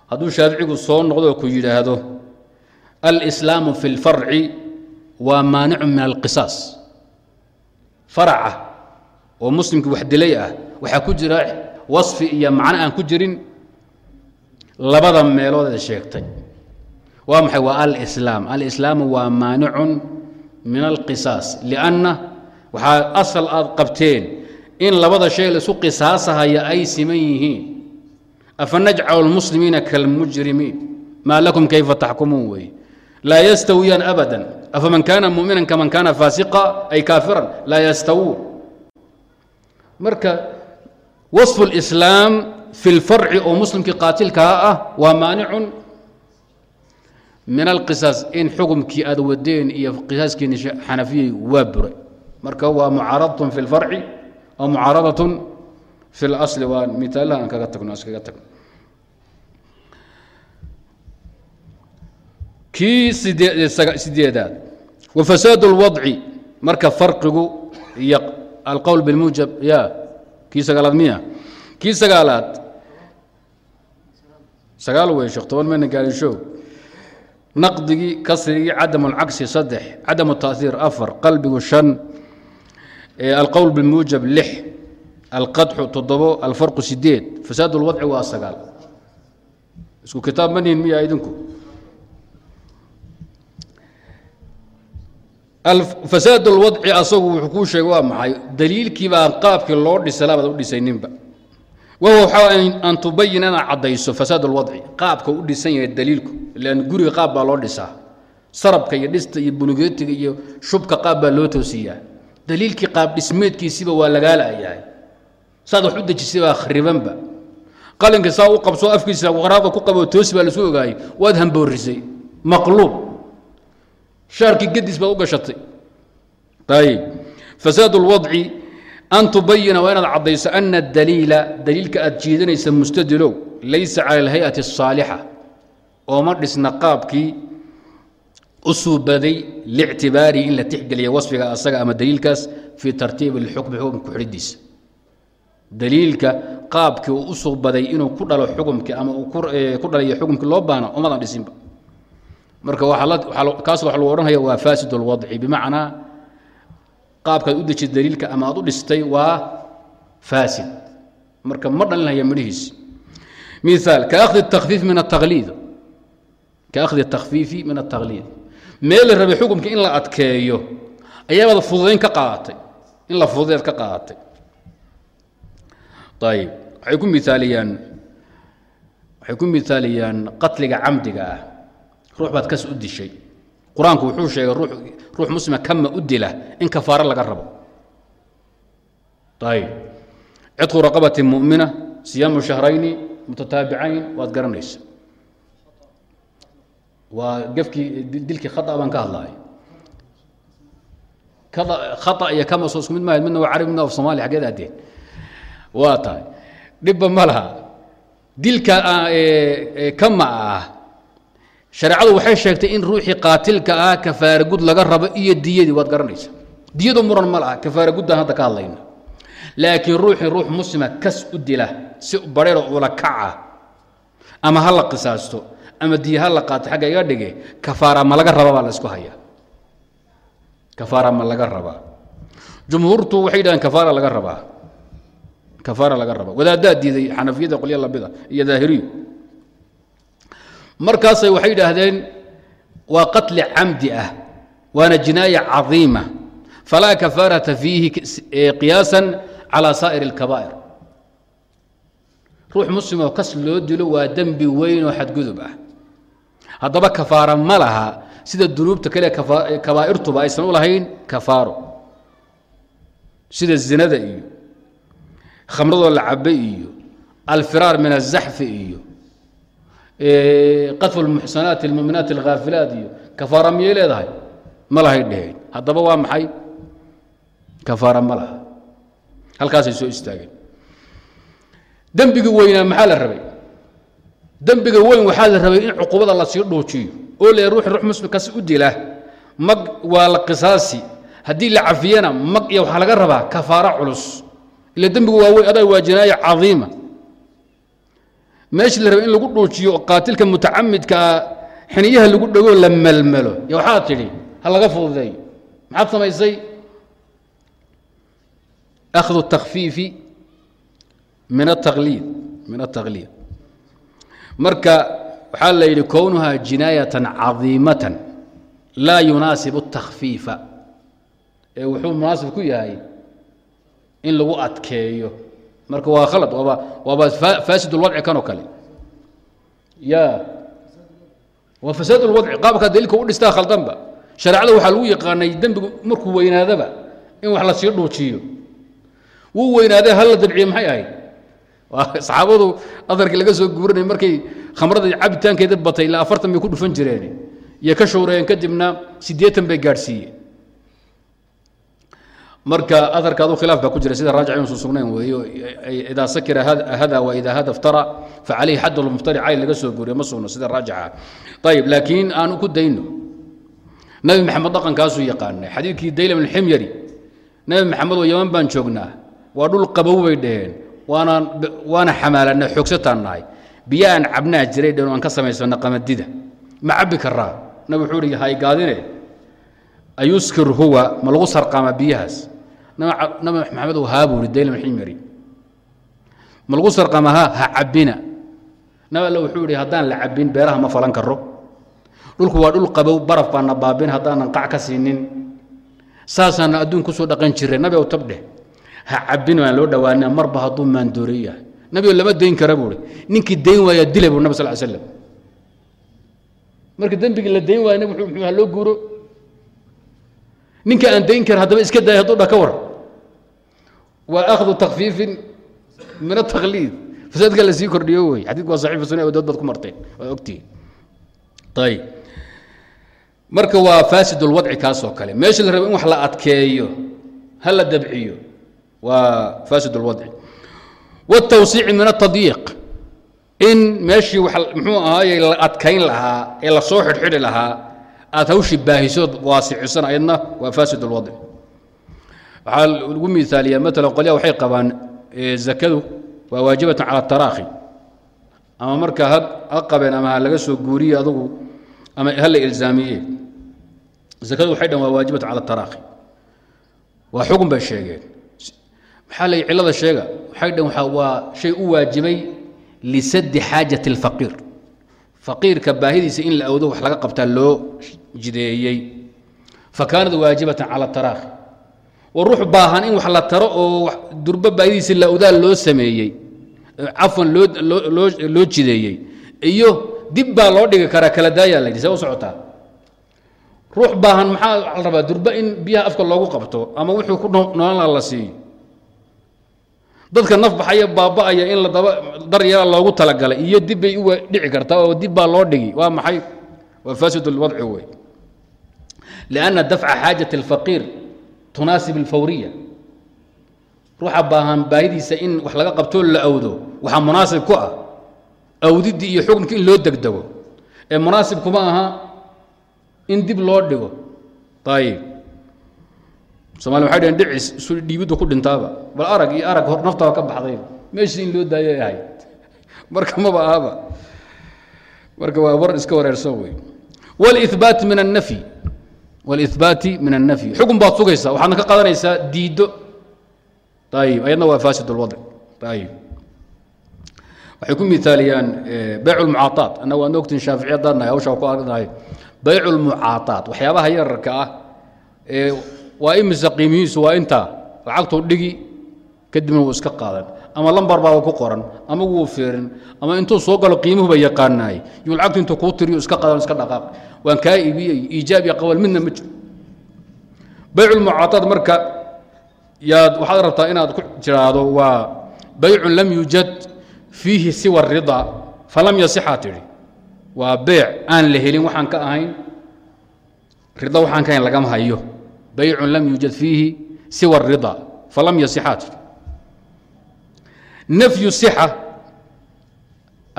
Hadduu shaaficigu soo noqdo ku yidhaahdo alslaamu fi اlfarci waa maanicu min alqisaas. Faraca oo muslimkii wax dilay ah waxaa ku jira wasfi iyo macno aan ku jirin labada meelood ee sheegtay. Waa maxay? Waa alislaam. Alislaamu waa maanicun min alqisaas lianna waxaa asal aad qabteen in labada shay laisu qisaasahaya ay siman yihiin. Afa najcalu lmuslimiina kalmujrimiin maa lakum kayfa taxkumuun weeye laa yastawiyaan abada afaman kaana muminan kaman kaana faasiqa ay kaafiran laa yastawuun. Marka wasfu lislaam fi lfarci oo muslimkii qaatilkaa ah waa maanicun. Min alqisaas in xukumkii aad wadeen iyo qisaaskiini xanafiyey waa buray marka waa mucaaradatun fi lfarci oo mucaaradatun fi اlasli waa mitaalaha aan kaga tagno iskaga tagno kii sideedaad wafasaad اlwadci marka farqigu iyo alqowl bilmuujab ya kii sagaalaad miya kii sagaalaad sagaal wey sheekh toban mayna gaalishow naqdigii kasrigii cadam اlcagsi saddex cadam الtaأhiir afar qalbigu shan alqowl bilmuujab lix alqadxu toddobo alfarqu sideed fasaad اlwadci waa sagaal isku kitaab ma nihin miya idinku fasaad اlwadci asagu wuxuu kuu sheegay waa maxay daliilkii baan qaabkii loo dhisay labaad u dhisayninba wahuwa waxaa an tubayin inaad caddayso fasaad اlwadci qaabka u dhisan yahay daliilku ilan guriga qaab baa loo dhisaa sarabka iyo dhista iyo bunugeetiga iyo shubka qaab baa loo toosiyaa daliilkii qaab dhismeedkiisiba waa lagaalayahay saad wax u dejisay baa khribanba qalinka saa u qabso afkiisa qaraabda ku qabo toosi baa lasu ogaayay waad hamboorisay maqluub shaarkii gedis baad u gashatay ayib fasaad اlwadci an tubayina waa inaad caddayso ana daliila daliilka aad jiidanaysa mustadilow laysa cala alhay-ati الsaalixa ooma dhisna qaabkii u suubaday lictibaarihi in la tixgeliya wasfiga asaga ama daliilkaas fii tartiibi اlxukmi xukumka kuxidhidiisa daliilka qaabkii uu u suubaday inuu ku dhalo xukumkii ama uu ku dhalayo xukumkii loo baana umadan dhisinba marka kaas waxa lagu odhanaya waa faasid اlwadci bimacnaa qaabkaad u dejid daliilka ama aad u dhistay waa faasid marka ma dhalinaya midhihiisi miaal kaahdi اtakfiif min ataqliid kaahdi اtakfiifi min التakliid meel la rabay xukumka in la adkeeyo ayaabaad fududayn ka qaadatay in la fududeed ka qaadatay ayib waxay ku miaaliyaan waxay ku miaaliyaan qatliga camdiga ah. Ruux baad kas u dishay. Qur'aanku wuxuu sheegay ruux muslima kama u dila in kafaaro laga rabo. Ayib cidqu raqabati mumina siyaamu shahrayni mutataabicayn waad garanaysa waa gefkii dilkii khaa baan ka hadlahay khaa iyo kama soo isku mid maahayd midna waa carabi midna af somaliya xaggeed aadeen. Waa tahay. Dhibba ma laha. Dilka kama ah. Shareecadu waxay sheegtay in ruuxii qaatilka ah kafaara gud laga rabo iyo diyadii waad garanaysa diyadu muran ma laha kafaara guddaan hadda ka hadlayna laakiin ruuxii ruux muslima kas u dila si bareero ula kaca ama ha la qisaasto ama diya ha la qaato xagga iga dhige kafaara ma laga rabaa baa la isku hayaa. Kafaara ma laga rabaa jumhuurtu waxay yidhahdeen kafaara laga rabaa kafaara laga rabaa wadaaddaa diiday xanafiyada qolyo lamida iyo daahiriyu. Markaasay waxay yidhaahdeen waa qatli camdi ah waana jinaaya cadiima. Falaa kafaarata fiihi qiyaasan calى saa'ir اlkabaa'ir ruux muslimoo kas loo dilo waa dembi weyn oo xadgudub ah haddaba kafaara ma laha. Sida dunuubta kale kabaairtuba aysan u lahayn kafaaro. Sida zinada iyo khamradoo la cabe iyo alfiraar min azaxfi iyo qadfu lmuxsanaati almuminaati alkhaafilaat iyo kafaara miyay leedahay? Ma lahay dheheen haddaba waa maxay? Kafaara ma laha. Halkaasay soo istaageen. Dembigii weynaa maxaa la rabay? dembiga weyn waxaa la rabay in cuqubada la sii dhuujiyo oo le ruux ruux muslimkaas u dila. Mag waa la qisaasi. Haddii la cafiyana mag iyo waxaa laga rabaa kafaara culus. Ila dembigu waa weyn adaa waa jinaaya cadiima. Meeshii la rabay in lagu dhuujiyo qaatilka mutacamidkaa ah, xiniyaha lagu dhego la melmelo. Y waxaa tidhi ha laga fududeeyo. Maxaad samaysay? Akhdu takfiifi min ataliid min ataqliid marka waxaa la yidhi kownuha jinaayatan cadiimatan laa yunaasibu الtakfiifa ee wuxuu munaasib ku yahay in lagu adkeeyo marka waa khalad waaba waaba faasid اlwadci kanoo kale ya waa fasaad اlwadci qaabkaa daliilka u dhistaa khaldanba shareecada waxaa lagu yaqaanay dembigu markuu weynaadaba in wax la sii dhuujiyo wuu weynaaday hal la dabciye maxay ahayd Saxaabadu adarkii laga soo guurinay markay khamrada cabitaankeeda batay ilaa afartan bay ku dhufan jireen. Iyo ka showreeyeen kadibna siddeetan bay gaadhsiiyeen. Marka adarka adu khilaaf baa ku jira sida raajic inuusan sugnayn weeyo idaa sakira hada wa idaa hada iftara facalayhi xad lmuftari cayl laga soo guuriyo ma sugno sida raajica. Ayib laakiin aanu ku dayno nabi maxamed dhaqankaasuu yaqaanay xadiidkii daylam alximyari nabi maxamed oo yaman baan joognaa waa dhul qabow bay dhaheen waana xamaalanay xoogsataan nahay biyo aan cabnaa jiray dheen aan ka samaysana qamadida ma cabbi karaa nabi wuxuu ihi haygaadine ayuskir huwa ma lagu sarqaama biyahaas. Nabi maxamed haa buu ihi daylam alximyari ma lagu sarqaama ha ha cabbina. Nabi alle wuxuu ihi haddaan la cabbin beeraha ma falan karo dhulku waa dhul qabow baraf baana baabin haddaanan qac ka siinin. Saasaana adduun ku soo dhaqan jireen nabi ow ha cabbin baan loo dhawaana marba hadduu maandoorey yahay nabi lama dayn kara buui ninkii dayn waaya dila bu nab sal slam marka dembigii la dayn waaya nab ha loo guuro. Ninka aan dayn kara haddaba iska daaya hadduu dha ka war. Waa akhdu takfiifin min atakliid fasaadka la sii kordhiyo wey. Xadidku waa saxiif sunan adood baad ku marteen. Waa ogtihin ayib marka waa faasid اlwadci kaasoo kale. Meesha la rabo in wax la adkeeyo ha la dabciyo waa faasid اlwadci wالtawsiici min الtadyiiq in meeshii wa muxuu ahaaye la adkayn lahaa ee lasoo xidhxidhi lahaa aad hawshii baahisood waasicisan ayadna waa faasid اlwadci waxaa lagu miaaliyaa maala qolyaha waxay qabaan zakadu waa waajibatan cala الtaraakhi ama marka ha ha qabeen ama ha laga soo guuriye adugu ama ha la ilzaamiye zakadu waxay dhan waa waajibat cala taraakhi waa xugun bay sheegeen maxaa lay cillada sheega? Waxay dhan waa shay u waajibay lisadi xaajati اlfaqiir faqiirka baahidiisa in la awdo wax laga qabtaa loo jideeyey. Fa kaanat waajibatan cala taraakhi wa ruux baahan in wax la taro oo durbo baahidiisa la awdaa loo sameeyey. Cafwan loo jideeyey. Iyo dib baa loo dhigi karaa kala daayaa la yidhi see u socotaa? Ruux baahan maxaa la rabaa durba in biyaha afka loogu qabto ama wuxuu ku noolan la siiyo dadka naf baxaya baaba'aya in la daba daryara loogu talagalay iyo dib bay u dhici kartaa oo dib baa loo dhigi waa maxay waa faasid اlwadci wey lianna dafca xaajat اlfaqiir tunaasib اlfawriya ruuxa baahan baahidiisa in wax laga qabtoo la awdo waxaa munaasib ku ah awdiddii iyo xukunki in loo degdego ee munaasib kuma aha in dib loo dhigo ayib somali waxay dhaheen dhicis isu dhiibiddu ku dhintaaba bal arag iyo arag hor naftaba ka baxdayba meeshii in loo daayay ahayd marka maba ahaba marka waa war iska wareersan wey wاlإثbaati min الnafyi wاlإثbaati min الnafyi xukun baad sugaysaa waxaadna ka qadanaysaa diiddo ayib ayadna waa faasid اlwadc ayib waxay ku miaaliyaan bayc اlmucaaطaat annaga waad ogtiin shaafici haddaan nahay hawshaa ku argnahay bayc اlmucaaطaat waxyaabaha yararka ah ee waa imise qiimihiisu waa intaa lacagtuu dhigi kadibna wuu iska qaadan. Ama lambar baaba ku qoran ama wuu fiirin ama intuu soo galo qiimuhuba yaqaanaay yuu lacagtu intuu kuu tiriyo iska qaadan iska dhaqaaq. Waan kaa iibiyey iijaab iyo qabal midna ma jiro. Bayculmucaadaad marka yaad waxaad rabtaa inaad ku jiraado waa baycun lam yujad fiihi siwa ridaa falam yasixaa tidhi. Waa beec aan la helin waxaan ka ahayn rida waxaan ka ahayn lagama hayo baycun lam yujad fiihi siwa الrida falam yasixaa tidhi nafyu sixa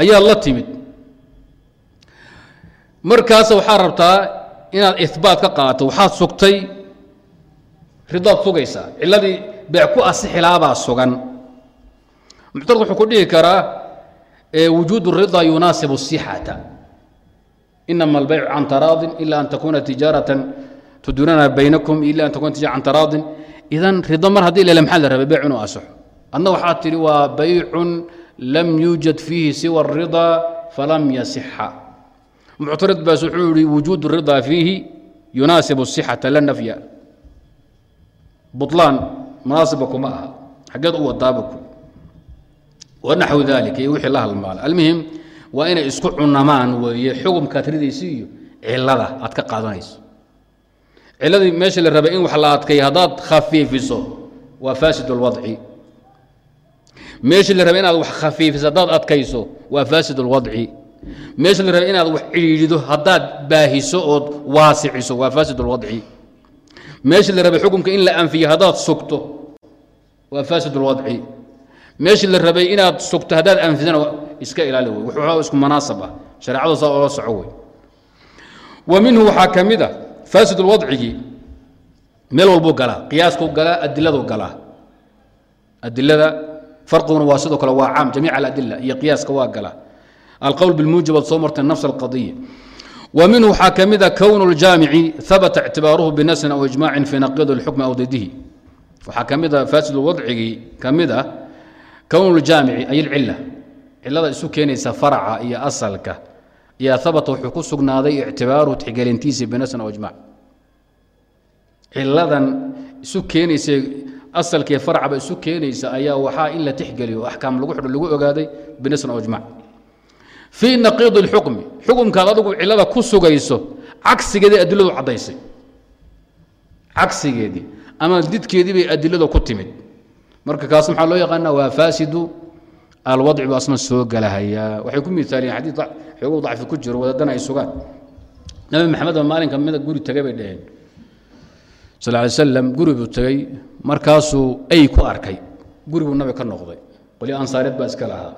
ayaa la timid markaas waxaad rabtaa inaad ihbaat ka qaato waxaad sugtay ridaad sugaysaa ciladii beec ku asixilaa sugan muctarad wuxuu ku dhihi karaa wujuud الrida yunaasib الصixata inama اlbayc can taraadin ila an takuna tijaaratan tudunana baynakum ila an takuna tijara can taraadin idan rido mar haddii lele maxaa la rabay beyc inuu asaxo adna waxaa tidhi waa baycun lam yuujad fiihi siwa aridaa falam yasixa muctarid baas wuxuu yihi wujuud ridaa fiihi yunaasibu sixata la nafya buطlaan munaasiba kuma aha xaggeed u wadaaba ku wanaxwu dalika iyo wixii la halmaala almuhim waa inay isku cunamaan weeye xukumkaad ridaysa iyo cilada aad ka qaadanayso ciladii meesha la rabay in wax la adkay haddaad khafiifiso waa faasid اlwadci meeshii la rabay inaad wax khafiifiso haddaad adkayso waa faasid اlwadci meesha la rabay inaad wax cidhiidhido haddaad baahiso ood waasiciso waa faasid اlwadci meeshii la rabay xukumka in la anfiyo haddaad sugto waa faasid اlwadci meeshii la rabay inaad sugto haddaad anfidana iska ilaali wey wuxuu isku manaasab ah shareecadu saa oola soco wey wa minhu waxaa ka mid a faasid اlwadcigii meel walbuu galaa qiyaaskuu galaa adiladuu galaa adilada farqiguna waa sidoo kale waa caam jamiic aladila iyo qiyaaska waa galaa alqowl bilmuujib ad soo martay nafs alqadiya wa minhu waxaa ka mid a kown اljaamici habata ictibaaruhu binasin aw ijmaacin fi naqid اlxukmi aw didihi waxaa ka mid a faasid wadcigii ka mid ah kown اljaamici ay اlcila cilada isu keenaysa faraca iyo asalka iyo habata wuxuu ku sugnaaday ictibaaruhu tixgelintiisa binasin aw ijmac ciladan isu keenaysa asalkiiyo farcaba isu keenaysa ayaa waxaa in la tixgeliyo axkaam lagu xidho lagu ogaaday binasin aw ijmac fii naqiidi اlxukmi xukumkaad adigu cilada ku sugayso cagsigeedii adiladu caddaysay. Cagsigeedii ama didkeedii bay ku timid. Marka kaas maxaa loo yaqaana waa faasidu alwadci bu asna soo galahayaa. Waxay ku miaaliyeen xadii xoogu dacfi ku jiro wadaadana ay sugaan. Nabi maxamed ba maalinka mida guri tegay bay dhaheen. Sal lay slam guri buu tegey markaasuu ay ku arkay. Guri buu nabi ka noqday. Qolyo ansaareed baa iska lahaa.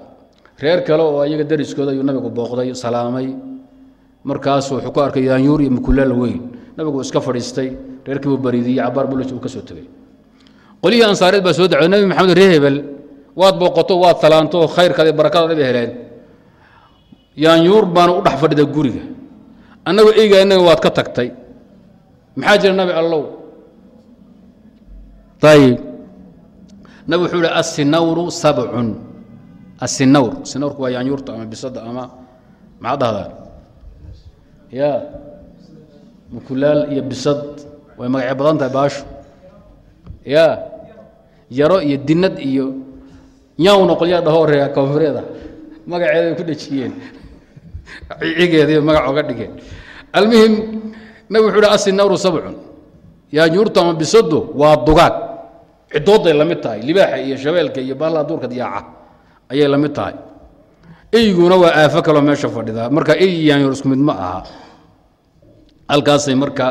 Reer kale oo iyaga dariskooda ayuu nabigu booqday salaamay. Markaasuu wuxuu ku arkay yaanyuur iyo mukulaal weyn. Nabigu iska fadhiistay reerkiibuu bariidiyey cabaar bulish uu ka soo tegey qolyihii ansaareed baa soo dacday nabi maxamed ree hebel waad booqato waad talaanto khayrkaadi barakadaada bay heleen. Yaanyuur baana u dhex fadhida guriga. Annagoo eygaa innaga waad ka tagtay. Maxaa jira nabi allow? Ayib nabi wuxuu ihi asinawru sabcun asinawr sinawrku waa yaanyuurta ama bisada ama maxaad dhahdaan ya. Mukulaal iyo bisad way magacyo badan tahay baashu. Ya. Yaro iyo dinad iyo nyawna qolyaa dhahoo reea koonfureeda magaceeday ku dhejiyeen. Cigeeda magac oga dhigeen. Almuhim nabi wuxuu hi asinawru sabcun yaanyuurta ama bisadu waa dugaag. Cidooday la tahay. Libaaxa iyo shabeelka iyo baallaa duurka diyaaca ayay la tahay. Eyguna waa aafo kaloo meesha fadhida marka ey yaanyuur isku mid ma aha. Halkaasay marka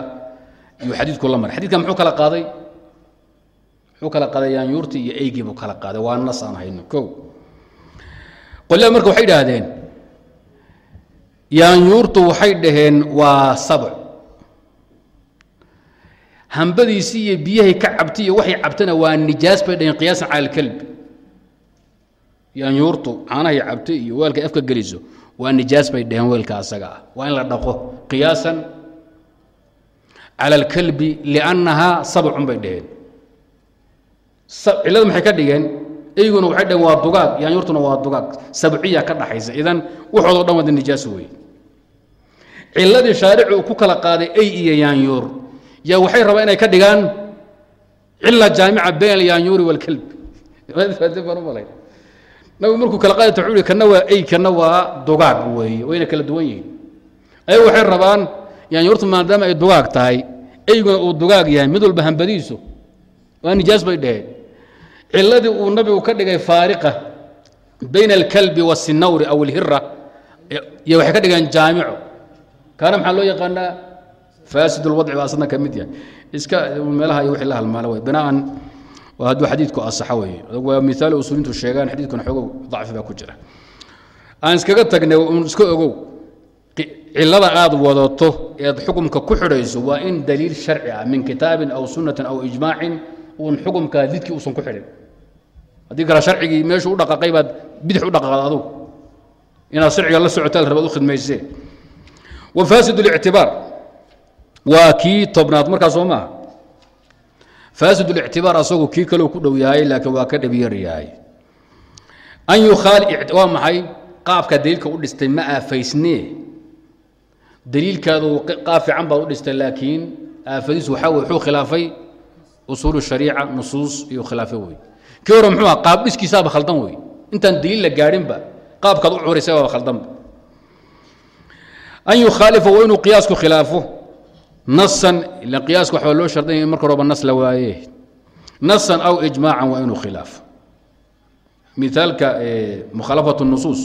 yuu xadiidku la maray. Xadidka muxuu kala qaaday muxuu kala qaaday yaanyuurtii iyo eygii buu kala qaaday. Waa nas aan hayno. Ko qolyaa marka waxay idhaahdeen yaanyuurtu waxay dhaheen waa sabc. Hambadiisii iyo biyahay ka cabtay iyo waxay cabtana waa nijaas bay dhaheen qiyaasan cala yaanyuurtu caanahay cabtay iyo weelkay afka geliso waa nijaas bay dhaheen weelka asaga ah. Waa in la dhaqo qiyaasan cala alkalbi liannahaa sabcun bay dhaheen cilada maxay ka dhigeen? Eyguna waxay dhaheen waa dugaag yaanyuurtuna waa dugaag sabciya ka dhaxaysa. Idan waxoodoo dhan wada nijaas weeye ciladii shaarici uu ku kala qaaday ey iyo yaanyuur yaa waxay rabaa inay ka dhigaan? Cila jaamica bayn alyaanyuuri waalkalb nabigu markuu kala qaadata wuxuu hi kana waa ey kana waa dugaag weeye wayna kala duwan yihiin. Ayagu waxay rabaan yaanyuurtu maadaama ay dugaag tahay eyguna uu dugaag yahay. Mid walba hambadiisu waa nijaas bay dhaheen ciladii uu nabigu ka dhigay faariqa bayna alkalbi wasinawri aw alhira iyo waxay ka dhigeen jaamico kaana maxaa loo yaqaanaa? Faasid lwadci baa asna ka mid yahay. Iska meelaha iyo wixii la halmaala wey binaan hadduu xadiidku asaxo weeye waa miaal usuulintu sheegaan xadiidkuna xoogow dacfi baa ku jira. Aan iskaga tagnay un iska ogow cilada aad wadato eed xukumka ku xidhayso waa in daliil sharci ah min kitaabin aw sunnatin aw ijmaacin uun xukumkaa lidkii uusan ku xidhin haddii kale sharcigii meeshuu u dhaqaaqay baad bidix u dhaqaaqda adugu. Inaad sharciga la socotaa la rabaad u khidmaysee. Wafaasid اlictibaar waa kii tobnaad markaa soo maaha. Faasid اlictibaar asagu kii kaleu ku dhow yahay laakiin waa ka dhabyar yahay. An yukhaali waa maxay? Qaabka daliilka u dhistay ma aafaysnee? Daliilkaadu qaab fiican baad u dhistay laakiin aafadiisu waxaa wey wuxuu khilaafay usuulu shariica nusuus iyo khilaafo wey kii hore muxuu aha qaab dhiskiisaaba khaldan wey intaan daliil la gaadhinba qaabkaad u curisay baaba khaldanba an yukhaalifa waa inuu qiyaasku khilaafo nasan ila qiyaaska waxbaa loo shardanya in marka horeba nas la waaye. Nasan aw ijmaacan waa inuu khilaafo mithaalka mukhaalafat nusuus.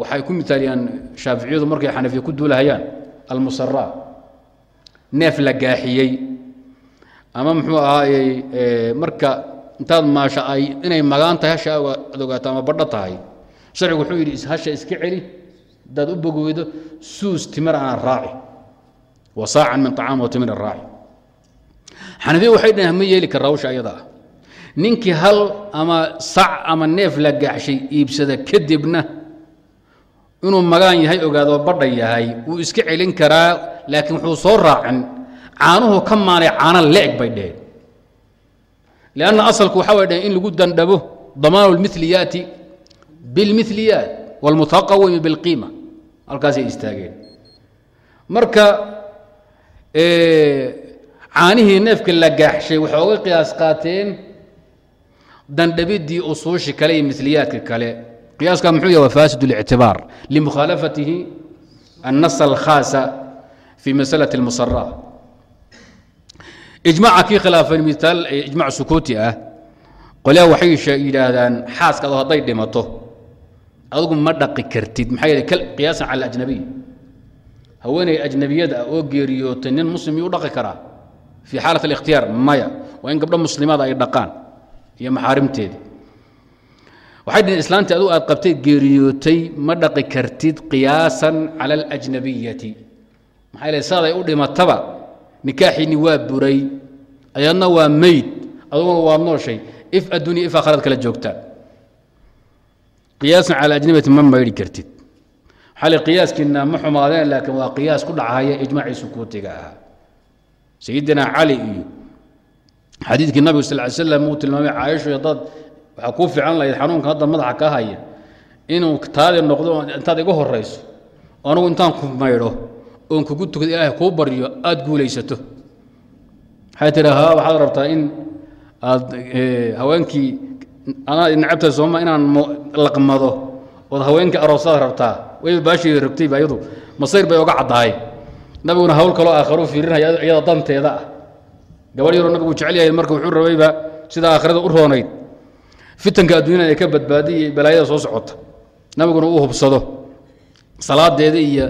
Waxay ku mithaaliyaan shaaficiyadu markay xanafiya ku duulahayaan almusara neef la gaaxiyey ama muxuu ahaayey marka intaad maasha ay inay magaan tahay hasha ad ogaato ama badho tahay sharcigu wuxuu yidhi hasha iska celi hadaad u bogweydo suus timir aan raaci wa saacan min طacaam wa timir raaci. Xanafiya waxay dhaheen ma yeeli kara hawsha ayada ah. Ninkii hal ama sac ama neef la gaaxshay iibsada kadibna inuu magaan yahay ogaadoo badha yahay wuu iska celin karaa laakiin wuxuu soo raacin. Caanuhu ka maanay caana leeg bay dheheen lianna asalku waxaa way dhaheen in lagu dandhabo damaanu lmiliyaati bilmiliyaat wاlmutaqawimi biاlqiima halkaasay istaageen marka caanihii neefka la gaaxshay waxay oga qiyaas qaateen dandhabidii usuushi kale iyo miliyaadka kale qiyaaska muxuu yahay waa faasid اlictibaar limukhaalafatihi الnas alkhaasa fi masalaة اlmusara ijmaca kii khilaafay miaal ijmac sukuuti ah qolyaa waxay yidhaahdaan xaaska adoo hadday dhimato adigu ma dhaqi kartid maxaa yeele qiyaasan cala ajnabiy haweeney ajnabiyada ah oo geeriyootay nin muslim yuu dhaqi karaa fii xaalat alikhtiyaar maya waa in gabdho muslimaada ay dhaqaan iyo maxaarimteedii waxay dhiheen islaantii adigu aad qabtay geeriyootay ma dhaqi kartid qiyaasan cala alajnabiyati. Maxaa yeele saaday u dhimataba nikaaxiinni waa buray ayadna waa meyd aduguna waad nooshay if addunya if aakharaad kala joogtaan qiyaasan cala ajnabiyati ma maydhi kartid. Xali qiyaaskiina ma xumaadeen laakiin waa qiyaas ku dhacaya ijmaacii sukuutiga ahaa sayidina cali iyo xadiidkii nabigu sal ly slam uu tilmaamay caaisho hadaad waxaa kuu fiican lahayd xanuunka hadda madaxa ka haya inuu taadi noqdo intaad iga horayso anugu intaan ku maydho oon kugu tukad ilaahay kuu baryo aada guulaysato. Waxay tihi ha waxaad rabtaa in aad haweenkii anaa nacabta sooma inaan laqmado ood haweenkii aroosaad rabtaa. Wayba baashii rogtay ba iyadu masayr bay oga caddahay. Nabiguna hawl kaloo aakharu fiirinaya iyada danteeda ah. Gabadh yaroo nabigu jecel yahay marka wuxuu rabayba sida aakhirada u roonayd. Fitanka adduunyada ay ka badbaadiya balaayada soo socota. Nabiguna uu hubsado. Salaadeeda iyo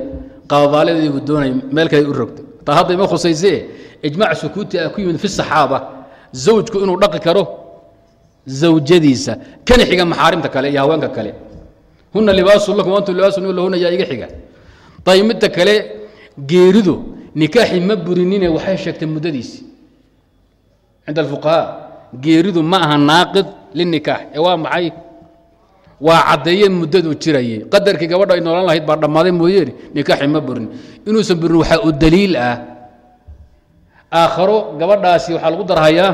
qababaaladeedii buu doonay meel kale u rogtay. Taa hadda ima khusaysee ijmaac sukuuti ah ku yimid fi saxaaba zawjku inuu dhaqi karo zawjadiisa kana xiga maxaarimta kale iyo haweenka kale. Huna libaasun lakum antum libaasun lahuna yaa iga xiga. Ayib midda kale geeridu nikaaxi ma burinine waxay sheegtay muddadiisi. Cinda alfuqahaa geeridu ma aha naaqid linikaax ee waa maxay waa caddeeyeen muddaduu jirayay. Qadarkii gabadha ay noolan lahayd baa dhammaaday mooyeene nikaaxi ma burin inuusan burin waxaa u daliil ah. Aakharo gabadhaasi waxaa lagu darhayaa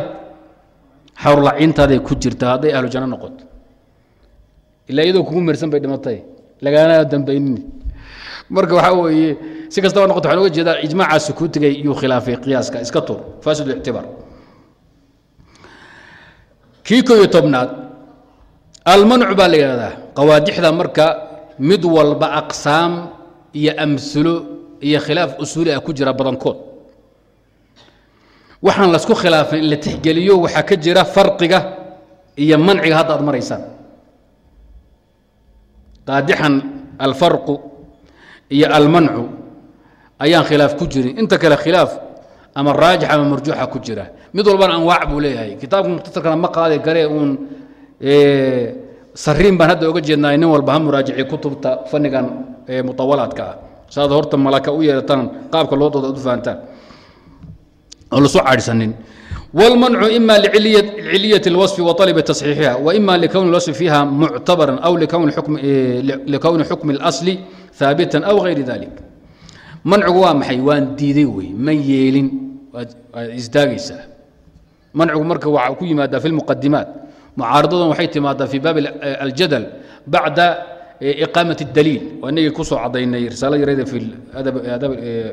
xawrlacintaaday ku jirta hadday ahlu janno noqoto. Ilaa iyadoo kugu mersan bay dhimatay. Lagaana dambaynin. Marka waxaa weeye si kastaba noqoto waxaan oga jeedaa ijmaaca sukuutiga iyuu khilaafay qiyaaska. Iska tur faasid ictibaar. Kii ko iyo tobnaad almancu baa la yidhahdaa qawaadixda marka mid walba aqsaam iyo amsulo iyo khilaaf usuuli ah ku jira badankood. Waxaan lasku khilaafin in la tixgeliyo waxaa ka jira farqiga iyo manciga hadda aad maraysaan. Qaadixan alfarqu iyo almancu ayaan khilaaf ku jirin. Inta kale khilaaf ama raajix ama marjuuxa ku jira. Mid walbana anwaac buu leeyahay. Kitaabka mukhtasarkana ma qaadi karee uun sariin baan hadda oga jeednaa nin walba ha muraajici kutubta fannigan mutawalaadka ah saad horta malaka u yeerataan qaabka loo dooda ad u fahantaan oo lasu caadhsanin والمنع إما لعلية الوصف وطلب تصحيحها وإما لكون الوصف فيها معتبرا أو لكون حكم لكون حكم الأصل ثابتا أو غير ذلك منع waa maxay waan diiday wey ma yeelin ازداagaysaa mancigu marka waxa ku yimaadaa fi lmuqadimaat mucaaradadan waxay timaadaa fi baab aljadal bacda iqaamat اdaliil waa inagii kusoo cadaynay risaala yareeda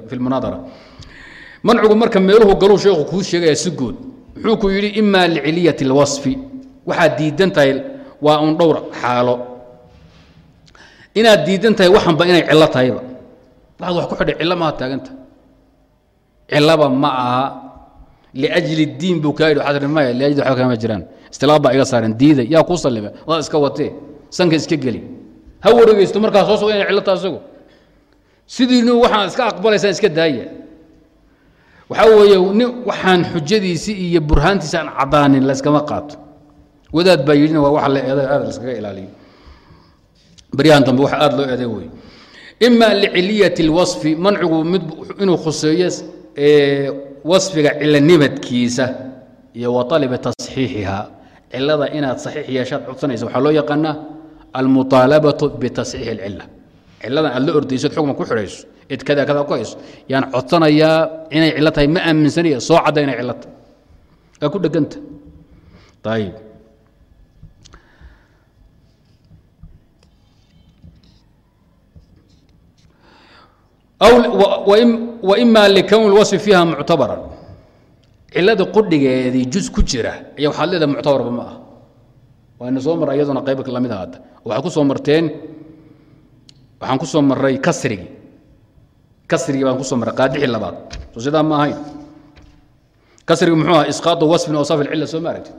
fi lmunaadara mancigu marka meeluhu galuu sheekhu kuu sheegaya si guud muxuu ku yidhi ima liciliyat اlwaصfi waxaad diidan tahay waa un dhowr xaalo inaad diidan tahay waxanba inay cilo tahayba waxaad wax ku xidhay cilo maha taaganta cilaba ma aha liajli اdiin buu kaa yidhi waxaad tihi maya liajli waxba kama jiraan istilaaq baa iga saaren diiday yaa kuu sallima waa iska watee sanka iska geli. Ha wareegeysto markaa soo sogo inay isagu sidiinu waxaan iska aqbalaysaan iska daaya. Waxaa weeye nin waxaan xujadiisii iyo burhaantiisa aan caddaanin layskama qaato. Wadaad baa yidhina waa wax la eeday aad layskaga ilaaliyo. Baryahan dambe wax aad loo eeday wey ima liciliyati اlwaصfi mancigu mid inuu khuseeyo wasfiga cilanimadkiisa iyo wa alibi tasxiixiha cilada inaad saxiix yeeshaad codsanaysa waxaa loo yaqaanaa almuطaalabatu bitasxiix اlcila ciladan aad la ordaysad xukma ku xidhayso id kada kada ku hayso yaan codsanayaa inay cilo tahay ma aaminsanaya soo cadda inay cilo tahay waa ku dheganta ayib wima likown اlwaصfi fiiha muctabaran cilada qudhigeedii juz ku jira. Aya waxaad leedaha muctabarba ma ah waana soo marra iyaduna qayb la mid ahadda waxaad ku soo marteen waxaan ku soo maray kasrigii kasrigii baan ku soo marray qaadixii labaad. Soo sidaa ma ahayn. Kasrigi muxuu aha isqaadu wasfin awsaaf ilcilla soo ma aragtid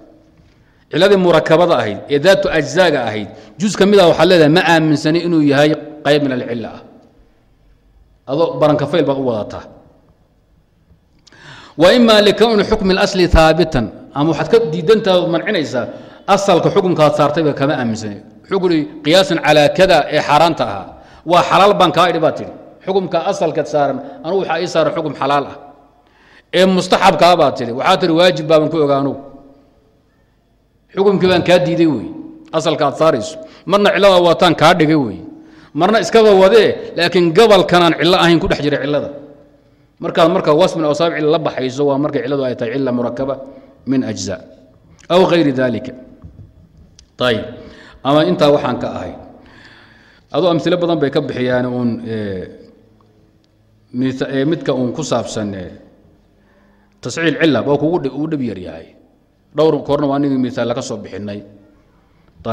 ciladii murakabada ahayd ee daatu ajzaaga ahayd juz ka mid ah waxaad leedahay ma aaminsani inuu yahay qayb min alcilla ah. Adoo barankafayl baad u wadataa wa ima likowni xukmi اlasli haabitan ama waxaad ka diidantaa mancinaysaa asalka xukunkaad saartayba kama aaminsani wuxuu uhi qiyaasan calaa kada ee xaaraanta ahaa. Waa xalaal baan kaa idhi baa tidhi. Xukumka asalka saaran anugu waxaa ii saaran xukum xalaal ah. Ee mustaxabkaa baad tidhi. Waxaa tihi waajib baaban ku oga anugu. Xukumkii baan kaa diiday wey asalka saarayso. Marna cilada waataan kaa dhigay wey marna iskaba wadee laakiin gabalkanaan cillo ahayn ku dhex jira cillada markaad marka wasmin awsaab cilla la baxayso waa markay cilladu ay tahay cilla murakaba min ajza aw hayri dalika ayib ama intaa waxaan ka ahay adoo amilo badan bay ka bixiyaan uun midka uun ku saabsan tasciil cilla waa kugu uu dhib yar yahay. Dhowr koorna waa anigii miaal ka soo bixinay.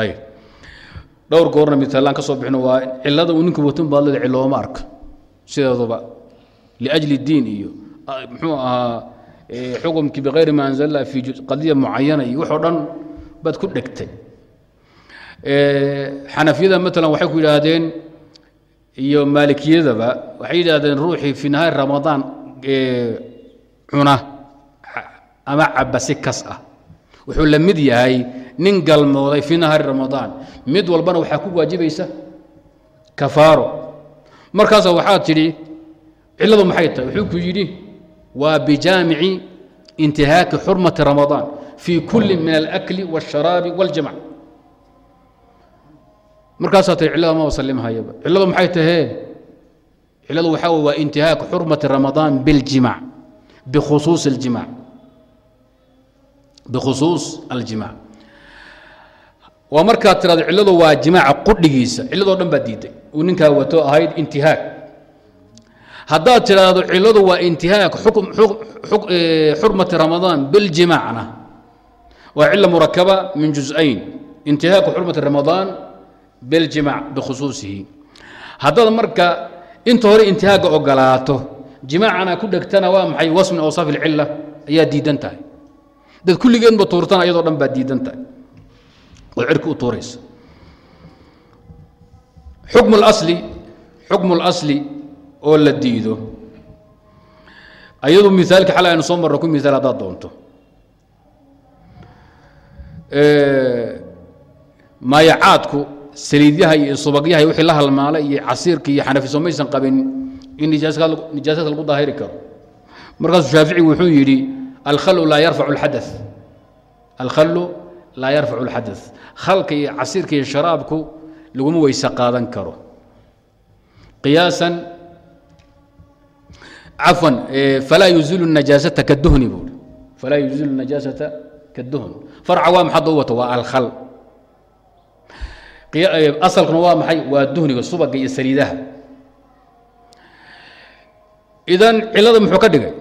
Ayib dhowr goorna miaalaan ka soo bixino waa cilada uu ninka watan baad leeda cilooma arka sideeduba liajli diin iyo muxuu ahaa xukumkii bikayri ma anzalla fi qadiya mucayana iyo waxoo dhan baad ku dhegtay xanafiyada maalan waxay ku yidhaahdeen iyo maalikiyadaba waxay yidhaahdeen ruuxii fi nahaari ramadaan cuna ama caba si kas ah wuxuu la mid yahay nin galmooday fii nahaari ramadaan mid walbana waxaa ku waajibaysa kafaaro markaasa waxaad tidhi cilladu maxay tahay wuxuu ku yidhi waa bijaamici intihaaki xurmati ramadaan fii kulli min alakli waاsharaabi waاljamc markaasaa tii cillada ma wasalimhayaba cilladu maxay tahee cilladu waxaa wey waa intihaaku xurmati ramadaan biاljimac bikhusuus اljimac bikhusuus aljimac waa markaad tirado cilladu waa jimaaca qudhigiisa cilladoo dhan baad diiday uu ninkaa wato ahayd intihaak haddaad tidhaahdo cilladu waa intihaak xurmati ramadaan biاljimacna waa cilo murakaba min juزayn intihaaku xurmati ramadaan biاljimac bikhusuusihi haddaad marka inta hore intihaaga ogolaato jimaacana ku dhegtana waa maxay was min awsaaf اlcila ayaa diidan tahay dad kulligeedba tuurtana iyadoo dhan baad diidan tahay oo cirki u tuuraysa xukmu اlasli xukmu اlasli oo la diido. Ayadu miaalka xal aynu soo marro ku miaal haddaad doonto. Maayacaadku saliidyaha iyo subagyaha wixii la halmaalay iyo casiirka iyo xanafiso maysan qabin in nijaasadka lagu daahiri karo. Markaasuu shaafici wuxuu yidhi alkhalu laa yarfacu اlxada alkhalu laa yarfacu اlxada khalka iyo casiirka iyo sharaabku laguma weyse qaadan karo. Qiyaasan cafwan falaa yuzilu najaasata kaduhni buui falaa yuzilu najaasata kaduhn farca waa maxadda u waa alkhal. Asalkuna waa maxay? Waa duhniga subaga iyo saliidaha. Idan cilada muxuu ka dhigay?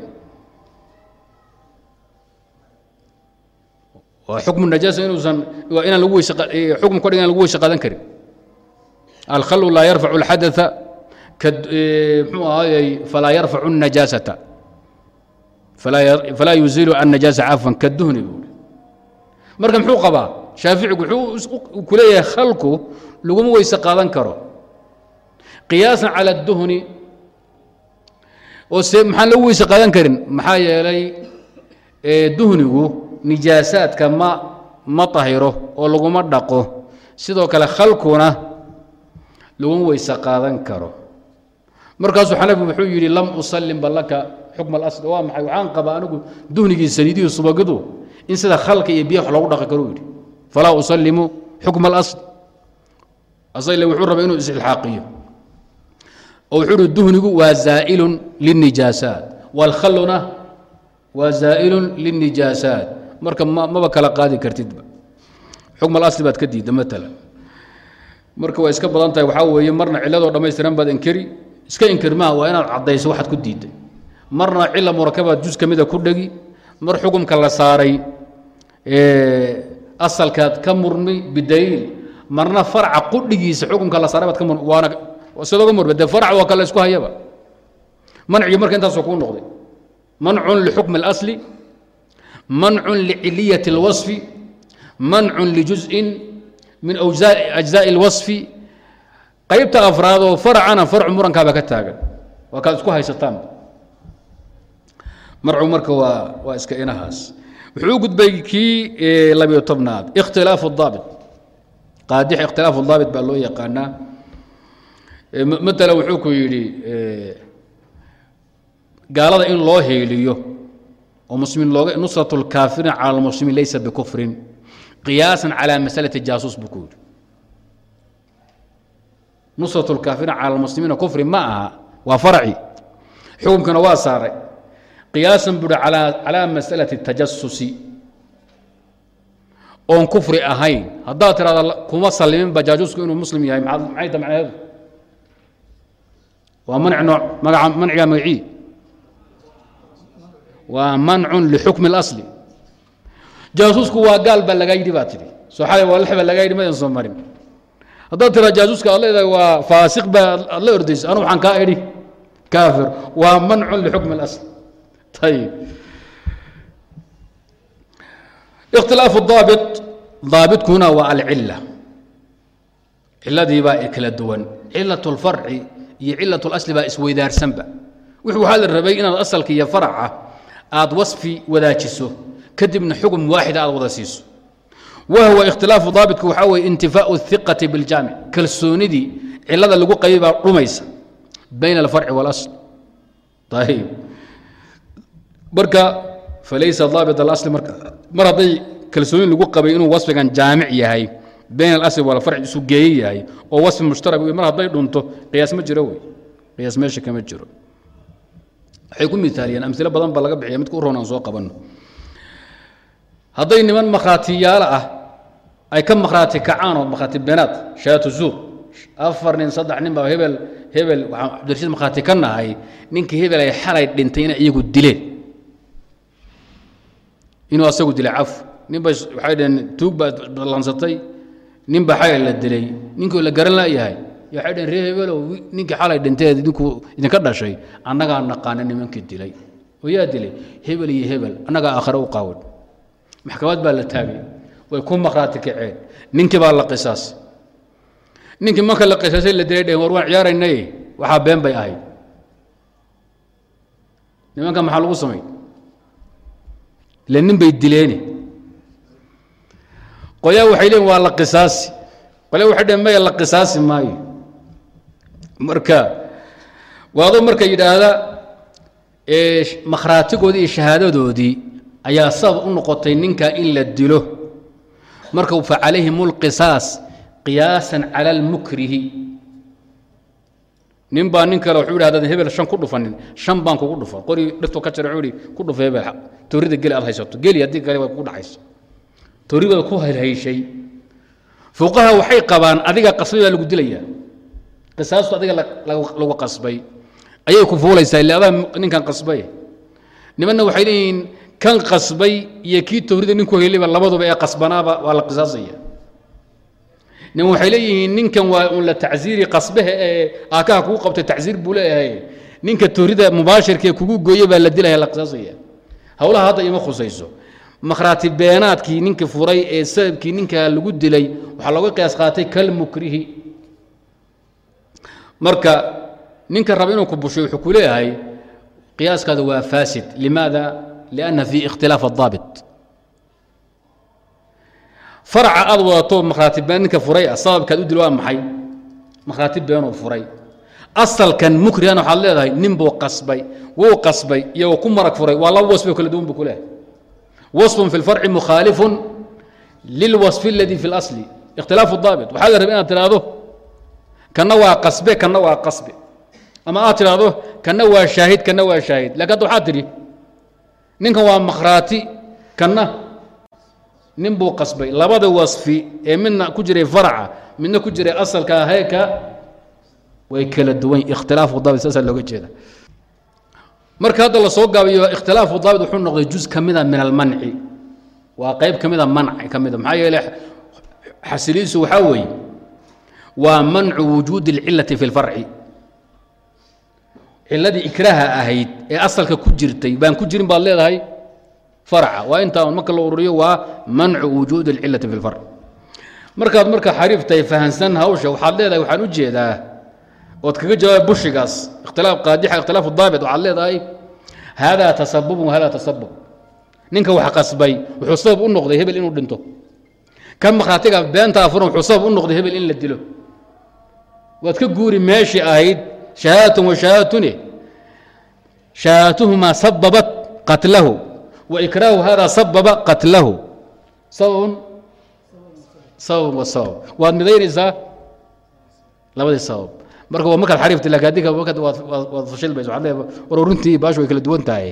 Xukmu najaasa inuusan inaan lagu weyse xukmu ka dhig inaan lagu weyse karin. Alkhalu laa yarfacu اlxadaa ka mxuu ahaayey falaa yarfacu الnajaasata falaa yuziilu annajaasa cafwan kaduhni buuri marka muxuu qabaa shaaficigu wuxuu ku leeyahay khalku laguma weyse qaadan karo qiyaasan cala اduhni oo se maxaan lagu weyse qaadan karin maxaa yeelay duhnigu nijaasaadka ma ma tahiro oo laguma dhaqo sidoo kale khalkuna laguma weyse qaadan karo markaasuu xanafi wuxuu yidhi lam usallim balaka. Xukm alasl waa maxay? Waxaan qabaa anigu duhnigii saliidihii subagidu in sida khalka iyo biyax loogu dhaqi karo yidhi. Falaa usallimu. Xukma alasl asagile wuxuu raba inuu isxilxaaqiyo oo wuxuu uhi duhnigu waa zaa'ilun lilnijaasaat waalkhalluna waa zaa'ilun lilnijaasaat marka maba kala qaadi kartidba xukm alasli baad ka diidda matala marka waa iska badan tahay waxaa weeye marna cilladoo dhammaystiran baad inkeri iska inkir maha waa inaad caddayso waxaad ku diidday marna cila murakabaad jus ka mida ku dhegi mar xukumka la saaray asalkaad ka murmi bidaliil marna farca qudhigiisa xukumka la saaray baad ka murmi waana sidooga murmi dee farc waa kale isku hayaba mancigi marka intaasoo kuu noqday mancun lixukmi اlasli mancun liciliyaة اlwaصfi mancun lijuزءin min ajزaaءi اlwaصfi qaybta afraadoo farcana farcu murankaaba ka taagan. Waa kaad isku haysataan. Marcu marka waa waa iska inahaas. Wuxuu gudbay kii labiyo tobnaad ikhtilaafu daabit. Qaadix ikhtilaafu daabit baa loo yaqaanaa. Matala wuxuu ku yidhi gaalada in loo heeliyo oo muslimiin looga nusrat اlkaafiriin cala almuslimiin laysa bikufrin qiyaasan calى masalati jaasuus buu ku yidhi nusrat اlkaafiriin cala almuslimiina kufri ma aha waa farci xukumkana waa saaray. Qiyaasan buuhi calaa masalati tajasusi oon kufri ahayn. Haddaad tirahda kuma saliminba jaajuusku inuu muslim yahay maxay ta macnaheedu? Waa manc nooc magaca mancigaa magacii. Waa mancun lixukmi اlasli jaasuusku waa gaal baa lagaa yidhi baa tidhi. Soo xalay waa lix baa lagaa yidhi madan soo marin haddaad tiraa jaasuuska aad leedahay waa faasiq baa aad la ordaysa anu waxaan kaa idhi kaafir waa mancun lixukmi اlasl ayib ikhtilaafu daabit daabitkuna waa alcila ciladii baa kala duwan cilaة اlfarci iyo cilaة اlasli baa isweydaarsanba wuxuu waxaa la rabay inaad asalka iyo faraca aad wasfi wadaajiso kadibna xukm waaxida aad wada siiso wahwa ikhtilaafu daabitku waxaa weye intifaau الhiqati biاljaamic kalsoonidii cilada lagu qayay baa dhumaysa bayna alfarci wاlasl ayib marka falaysa daabit alasli marka mar hadday kalsooni lagu qabay inuu wasfigan jaamic yahay bayn alasli walfarci isu geeye yahay oo wasfi mushtarak mar hadday dhunto qiyaas ma jiro wey qiyaas meesha kama jiro waxay ku miaaliyeen amilo badan ba laga bixiya midka u roon aan soo qabanno hadday niman makhraatiyaalo ah ay ka makhraati kacaan oo makhraati beenaad shaatu zuur. Afar nin saddex nin baa hebel hebel waxaan cabdirashiid makhraati ka nahay. Ninkii hebel ay xalay dhintay inay iyagu dileen. Inuu asagu dilay caf. Ninba waxay dhaheen tuug baa ballansatay ninba xalay la dilay. Ninkii la garan laayahay. Waxay dhaheen ree hebelow ninkii xalay dhintay idinkuu idinka dhashay. Annagaa naqaana nimankii dilay. Oo yaa dilay. Hebel iyo hebel annagaa aakhare u qaawan maxkamad baa la taagay way ku makhraati kaceen. Ninkii baa la qisaas. Ninkii marka la qisaasay la dilay dheheen war waan ciyaaraynay. Waxaa been bay ahayd. Nimanka maxaa lagu samay ile nin bay dileeni. Qolyaa waxay leeyiin waa la qisaasi. Qolyaa waxay dheheen maya la qisaasi maayo. Marka waadoo marka yidhaahda makhraatigoodii iyo shahaadadoodii ayaa sabab u noqotay ninka in la dilo marka fa calayhim اlqisaas qiyaasan cala اlmukrihi nin baa nin kale wuxuu yidhi haddaad hebel shan ku dhufanin shan baan kugu dhufan qori dhigto ka jara yidhi ku dhufa hebel toorida geli aad haysato. Geli haddii kale way kugu dhacaysa toori baad ku hayhayshay fuqaha waxay qabaan adiga qasbay baa lagu dilayaa. Qisaastu adiga lagu qasbay. Ayay ku fuulaysaa ille ninkan qasbay. Nimanna waxay leeyihiin kan qasbay iyo kii toorida ninku heliba labaduba ee qasbanaaba waa la qisaasaya. Niman waxay leeyihiin ninkan waa un la tacsiiri qasbaha ee aakaha kugu qabtay tacsiir buu leeyahay. Ninka toorida mubaashirkaee kugu gooye baa la dilaya la qisaasaya. Howlaha hadda ima khusayso. Makhraati beenaadkii ninkii furay ee sababkii ninkaa lagu dilay waxaa looga qiyaas qaatay kal mukrihi. Marka ninka raba inuu ku bushay wuxuu ku leeyahay qiyaaskaada waa faasid. Limaada lianna fii ikhtilaaf adaabit faraca aad wadato makhraati been ninka furay sababkaad u dil waa maxay makhraati beenuu furay asalkan mukrihan waxaad leedahay nin buu qasbay wuu qasbay iyo ku marag furay waa laba wasfio kala duwan buu ku leeyahay wasfun fi lfarci mukhaalifun lilwasfi aladii fi اlasli ikhtilaafu daabit waxaa la rabay inaad tidhaahdo kanna waa qasbe kanna waa qasbe ama aad tidhaahdo kanna waa shaahid kanna waa shaahid laakiin hadda waxaad tidhi ninkan waa makhraati kanna nin buu qasbay. Labada wasfi ee midna ku jiray farca midna ku jiray asalka ahayka way kala duwan. Ikhtilaafu daabit saasaa looga jeeda marka hadda la gaabiyo ikhtilaafu daabit wuxuu noqday juz ka mida min almanci waa qayb ka mida manci ka mida. Maxaa yeele xasiliisu waxaa weeye waa mancu wujuudi اlcilati fi اlfarci ciladii ikraaha ahayd ee asalka ku jirtay baan ku jirin baad leedahay farca waa intaa marka la ururiyo waa mancu wujuudi اlcilati fi اlfarc markaad marka xariiftahay fahansan hawsha waxaad leedahay waxaan u jeedaa ood kaga jawaab bushigaas ikhtilaaf qaadixa ikhtilaafu daabit waxaad leedahay haadaa tasabubun wahada tasabub ninka wax qasbay wuxuu sabab u noqday hebel inuu dhinto. Kan makhraatiga beenta afuran wuxuu sabab u noqday hebel in la dilo. Waad ka guuri meeshii ahayd shahaadatun wa shahaadatune shahaadatuhumaa sababat qatlahu wa ikraahu hada sababa qatlahu sababun sababun wa sabab waad midaynaysaa labadii sabab marka waa markaad xariifta lakin haddii markaad waad waad fashilmaysa waxaad leedahay war runtii baashu way kala duwan tahay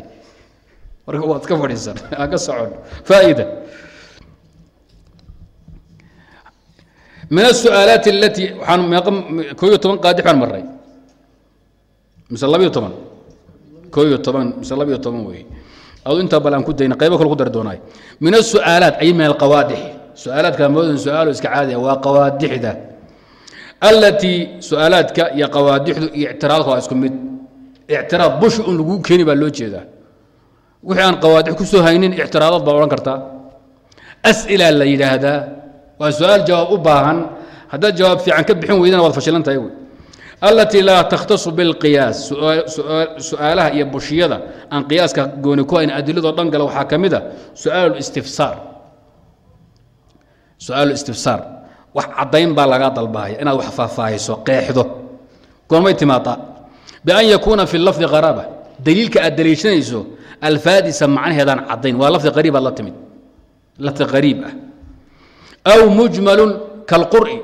marka waad ka fadhiisan aan ka socon faa'ida min الsu'aalaat اlati waxaan meeqa koo iyo toban qaadix baan maray mise labiyo toban? Koo iyo toban mise labiyo toban wey adu intaa bal aan ku dayna qaybo kale ku dari doonaay. Min الsu'aalaat ay min alqawaadix su'aalaadka moodan su'aalo iska caadi ah waa qawaadixda. Alatii su'aalaadka iyo qawaadixdu iyo ictiraadka waa isku mid. Ictiraad bushi un laguu keeni baa loo jeedaa. Wixii aan qawaadix ku soo haynin ictiraadaad baa odhan kartaa as'ila la yidhaahdaa. Waa su'aal jawaab u baahan. Haddaad jawaab fiican ka bixin weydana waad fashilan tahay wey alatii laa takhtasu bilqiyaas. Su'aalaha iyo bushiyada aan qiyaaska gooni ku hayn adiladoo dhan gala waxaa ka mid a suaal istifsaar. Su'aal istifsaar. Wax caddayn baa lagaa dalbahaya inaad wax faahfaahiso qeexdo. Goormay timaadaa. Bian yakuuna fi lafdi qaraaba. Daliilka aad daliishanayso alfaadisa macnaheedaan caddayn. Waa lafdi qariibaad la timid. Lafdi qariib ah. Aw mujmalun kalqur'i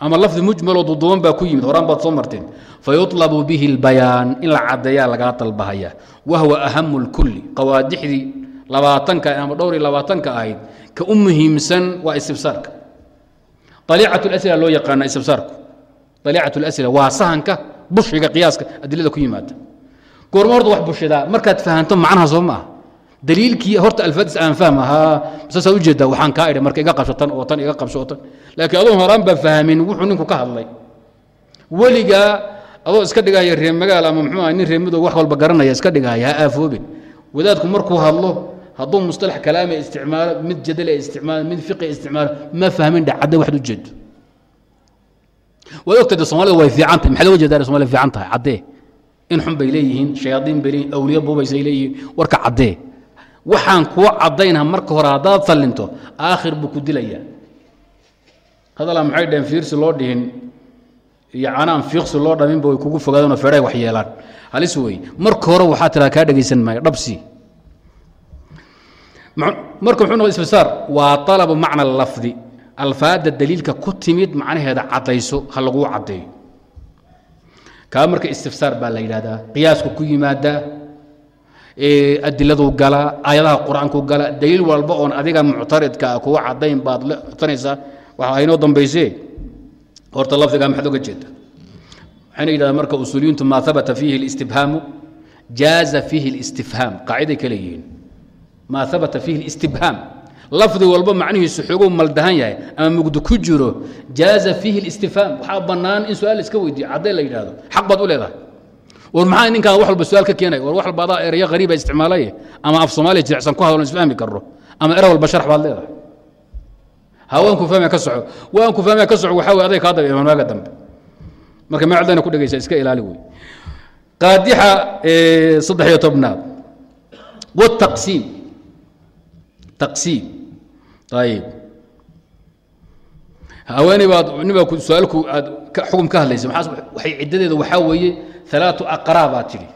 ama lafdi mujmaloo duduuban baa ku yimid horaan baad soo marteen. Fayulabu bihi اlbayaan in la cadeeyaa lagaa dalbahayaa wahwa ahamu اlkuli qawaadixdii labaatanka ama dhowr iyo labaatanka ahayd ka u muhiimsan waa istibsaarka alicat sla loo yaqaana istibsaarku alicat sla waa sahanka bushiga qiyaaska adilada ku yimaada. Goorma horda wax bushidaa markaad fahanto macnaha soo maaha daliilkii horta alfaadis aan fahmahaa saasaa u jeedaa waxaan kaa idhi marka iga qabso tan oo tan iga qabso oo tan. Laakiin adoon horaan baa fahmin wuxuu ninku ka hadlay. Weligaa adoo iska dhigaya reer magaal ama muxuu aha nin reer midow wax walba garanaya iska dhigaya ha aafoobin wadaadku markuu hadlo hadduu mustalax kalaame isticmaalo mid jadale isticmaalo mid fiqi isticmaalo ma fahmin dhacadda waxad ujeedo waad ogtay somalida way fiican tahay maxaad uga jeedaa somalida fiican tahay? Caddee. In xun bay leeyihiin shayaadiin bay awliya buubaysay leeyihiin warka caddee waxaan kuwa caddaynha marka hore haddaad sallinto aakhir buu ku dilayaa hadalaa maxay dhaheen fiirsi loo dhihin iyo canaan fiiqsi loo dhaminba way kugu fogaadeenoo feedhay wax yeelaan. Halis wey marka hore waxaa tiraa kaa dhegaysan maayo dhabsi. Marka muxuu noqday isfisaar waa talabu macna lafdi. Alfaadda daliilka ku timid macnaheeda caddayso ha laguu caddeeyo. Kaa marka istifsaar baa la yidhahdaa qiyaasku ku yimaadaa adiladu galaa aayadaha qur-aanku gala daliil walba oon adiga muctaridka ah kuwa cadayn baad letanaysaa waxa aynoo dambayse horta lafdigaa maxaad oga jeeda waxayna yidhahdaa marka usuuliyiintu maa habata fiihi اlistibhaamu jaaza fiihi اlistifhaam qaaciday ka leeyihiin maa habata fiihi اlistibhaam lafdi walba macnihiisu xoguu maldahan yahay ama mugdi ku jiro jaaza fiihi اlistifhaam waxaa bannaan in su-aal iska weydiiyo cadday la yidhahdo xaq baad u leedahay war maxaa ninkaan wax walba su'aal ka keenay? War wax walba adaa erayo hariiba isticmaalay ama af soomaaliya jilicsan ku hadlo isfahmi karro? Ama ere walba sharax baad leedahay haweenku fahmaya ka soco. Waanku fahmaya ka soco waxaa wey aday kaa daba imaan waaga dambe. Marka magacdana ku dhegaysa iska ilaali wey qaadixa saddex iyo tobnaad. Wtaqsiim taqsiim? Ayib haweeney baad nibaa su'aalku aad xukun ka hadlaysa. Waxay ciddadeeda waxaa weeye alaatu aqraa baad tidhi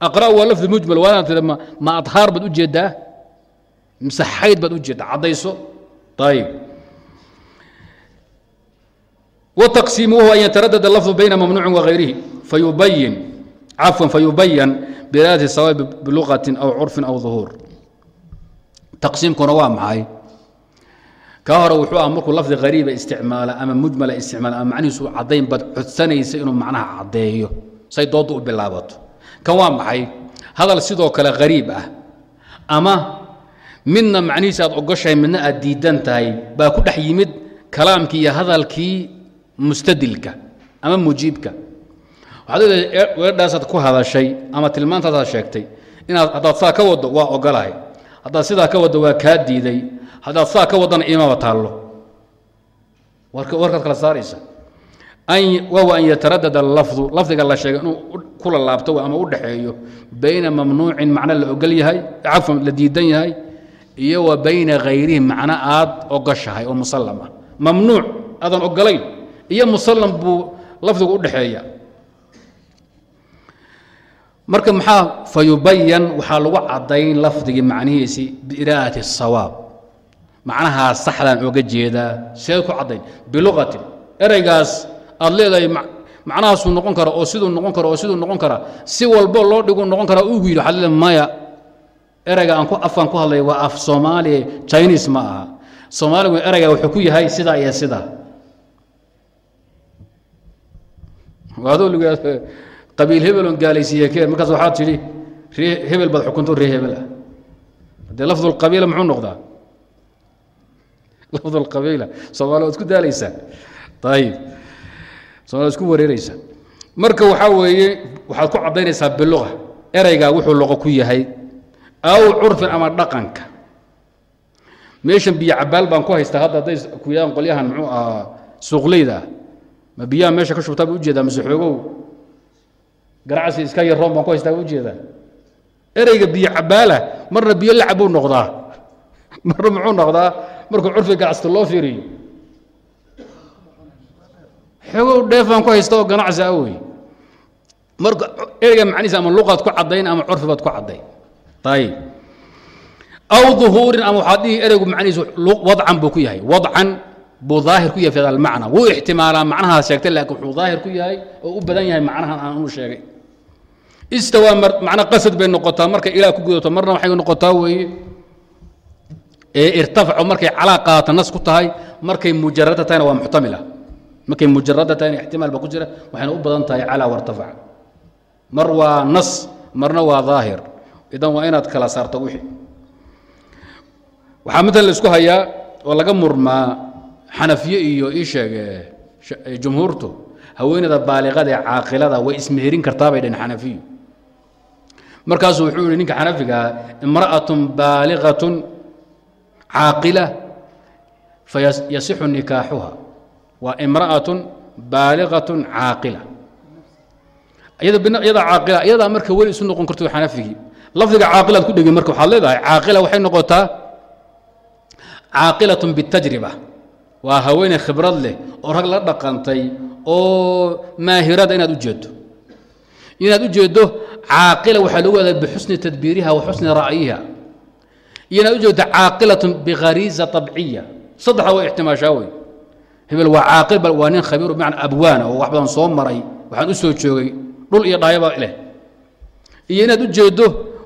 aqra waa lafdi mujmal waa inaad tidhi ma adhaar baad u jeeddaa mise xayd baad u jeeddaa. Caddayso? Ayib wtaqsiim wahuwa an yataradad lafdu bayna mamnuucin wagayrihi fayubayin cafwan fayubayan biraadati sawaabi biluqatin aw curfin aw duhuur taqsiimkuna waa maxay ka hore wuxuu ah markuu lafdi hariiba isticmaala ama mujmala isticmaala ama macnihiisu caddayn baad codsanaysa inuu macnaha caddeeyo. Say doodda u bilaabato. Kan waa maxay? Hadal sidoo kale hariib ah. Ama midna macnihiisa aad ogoshahay midna aad diidan tahay baa ku dhex yimid kalaamkii iyo hadalkii mustadilka ama mujiibka. Waxaad ku hadashay ama tilmaantaasaad sheegtay. Inaad haddaad saa ka waddo waa ogolahay haddaad sidaa ka waddo waa kaa diiday. Haddaad saa ka waddana imaba taallo. Warkaad kala saaraysa. Wahuwa an yataradada lafdu lafdiga la sheegay inuu kula laabto ama u dhexeeyo bayna mamnuucin macno la ogol yahay cafwan la diidan yahay iyo wa bayna hayrihi macno aad ogoshahay oo musallam mamnuuc aadan ogolayn iyo musallam buu lafdigu u dhexeeya marka maxaa fayubayan waxaa lagu caddayn lafdigii macnihiisii biiraa'ati الsawaab macnahaa saxdaan oga jeedaa seed ku caddayn. Biluqatin ereygaas aad leedahay macnahaasuu noqon kara oo siduu noqon kara oo siduu noqon kara si walbo loo dhigu noqon kara ugu yidhi waxaad leedahay maya. Ereyga aan ku afaan ku hadlay waa af soomaaliya chinese ma aha. Soomaaligu ereyga wuxuu ku yahay sidaa iyo sidaa qabiil hebelon gaalaysiiye keen markaas waxaad tidhi ree hebel baad xukunto ree hebel ah. Haddee lafdu lqabiila muxuu noqdaa? Lafdu lqabiila soomaali waad isku daalaysaa ayib soomali isku wareereysaa marka waxaa weeye waxaad ku caddaynaysaa biluqa ereygaa wuxuu loqo ku yahay. Aw curfin ama dhaqanka. Meeshan biyo cabaal baan ku haystaa. Hadda hadday ku yidhahaan qolyahan muxuu ahaa suuqleyda. Ah ma biyaha meesha ka shubtaa ba u jeedaa mase xoogow ganacsi iska yaroon baan ku haystaa u jeedaa ereyga biyo cabaala marna biyo lacab buu noqdaa. Marna muxuu noqdaa? Markuu curfi ganacsata loo fiiriyo xoogow dheef baan ku haysta oo ganacsi ah wey marka ereyga macnihiisa ama luqaad ku caddayn ama curfi baad ku caddayn. Ayib aw duhuurin ama waxaad dhihi ereygu macnihiisu wadcan buu ku yahay. Wadcan buu daahir ku yahay fi almacna wuu ixtimaalaa macnahaas sheegtay laakiin wuxuu daahir ku yahay oo u badan yahay macnahan aan unu sheegay istawaa macna qasad bay noqotaa markay ilaah ku gudato marna waxay noqotaa weeye. Ee irtafaco markay calaa qaata nas ku tahay markay mujarada tahayna waa muxtamila. Markay mujarada tahayna ixtimaal ba ku jira waxayna u badan tahay calaa wartafaca mar waa nas marna waa daahir. Idan waa inaad kala saarto wixii. Waxaa middan la isku hayaa oo laga murmaa xanafiye iyo ii sheege jumhuurtu haweeneyda baaliqada ee caaqilada way ismeherin kartaa bay dhaheen xanafiyu markaasuu wuxuu yihi ninka xanafigaa imra'atun baaliqatun caaqila fayasixu nikaaxuha. Waa imra'atun baaliqatun caaqila. Iyada caaqila iyadaa marka weli isu noqon karto xanafigii. Lafdiga caaqilaad ku dhegin marka waxaad leedahay caaqila waxay noqotaa caaqilatun bitajriba. Waa haweeney khibrad leh oo rag la dhaqantay oo maahirada inaad u jeeddo. Inaad u jeeddo caaqila waxaa lagu wadaa bixusni tadbiiriha wa ra'yiha. Iyo inaad u jeeddo caaqilatun bikhariisa طabciya saddexda way ixtimaashaa wey hebel waa caaqil bal waa nin khabiir bimacna abwaana oo wax badan soo maray waxaan u joogay dhul iyo dhaayaba leh iyo inaad u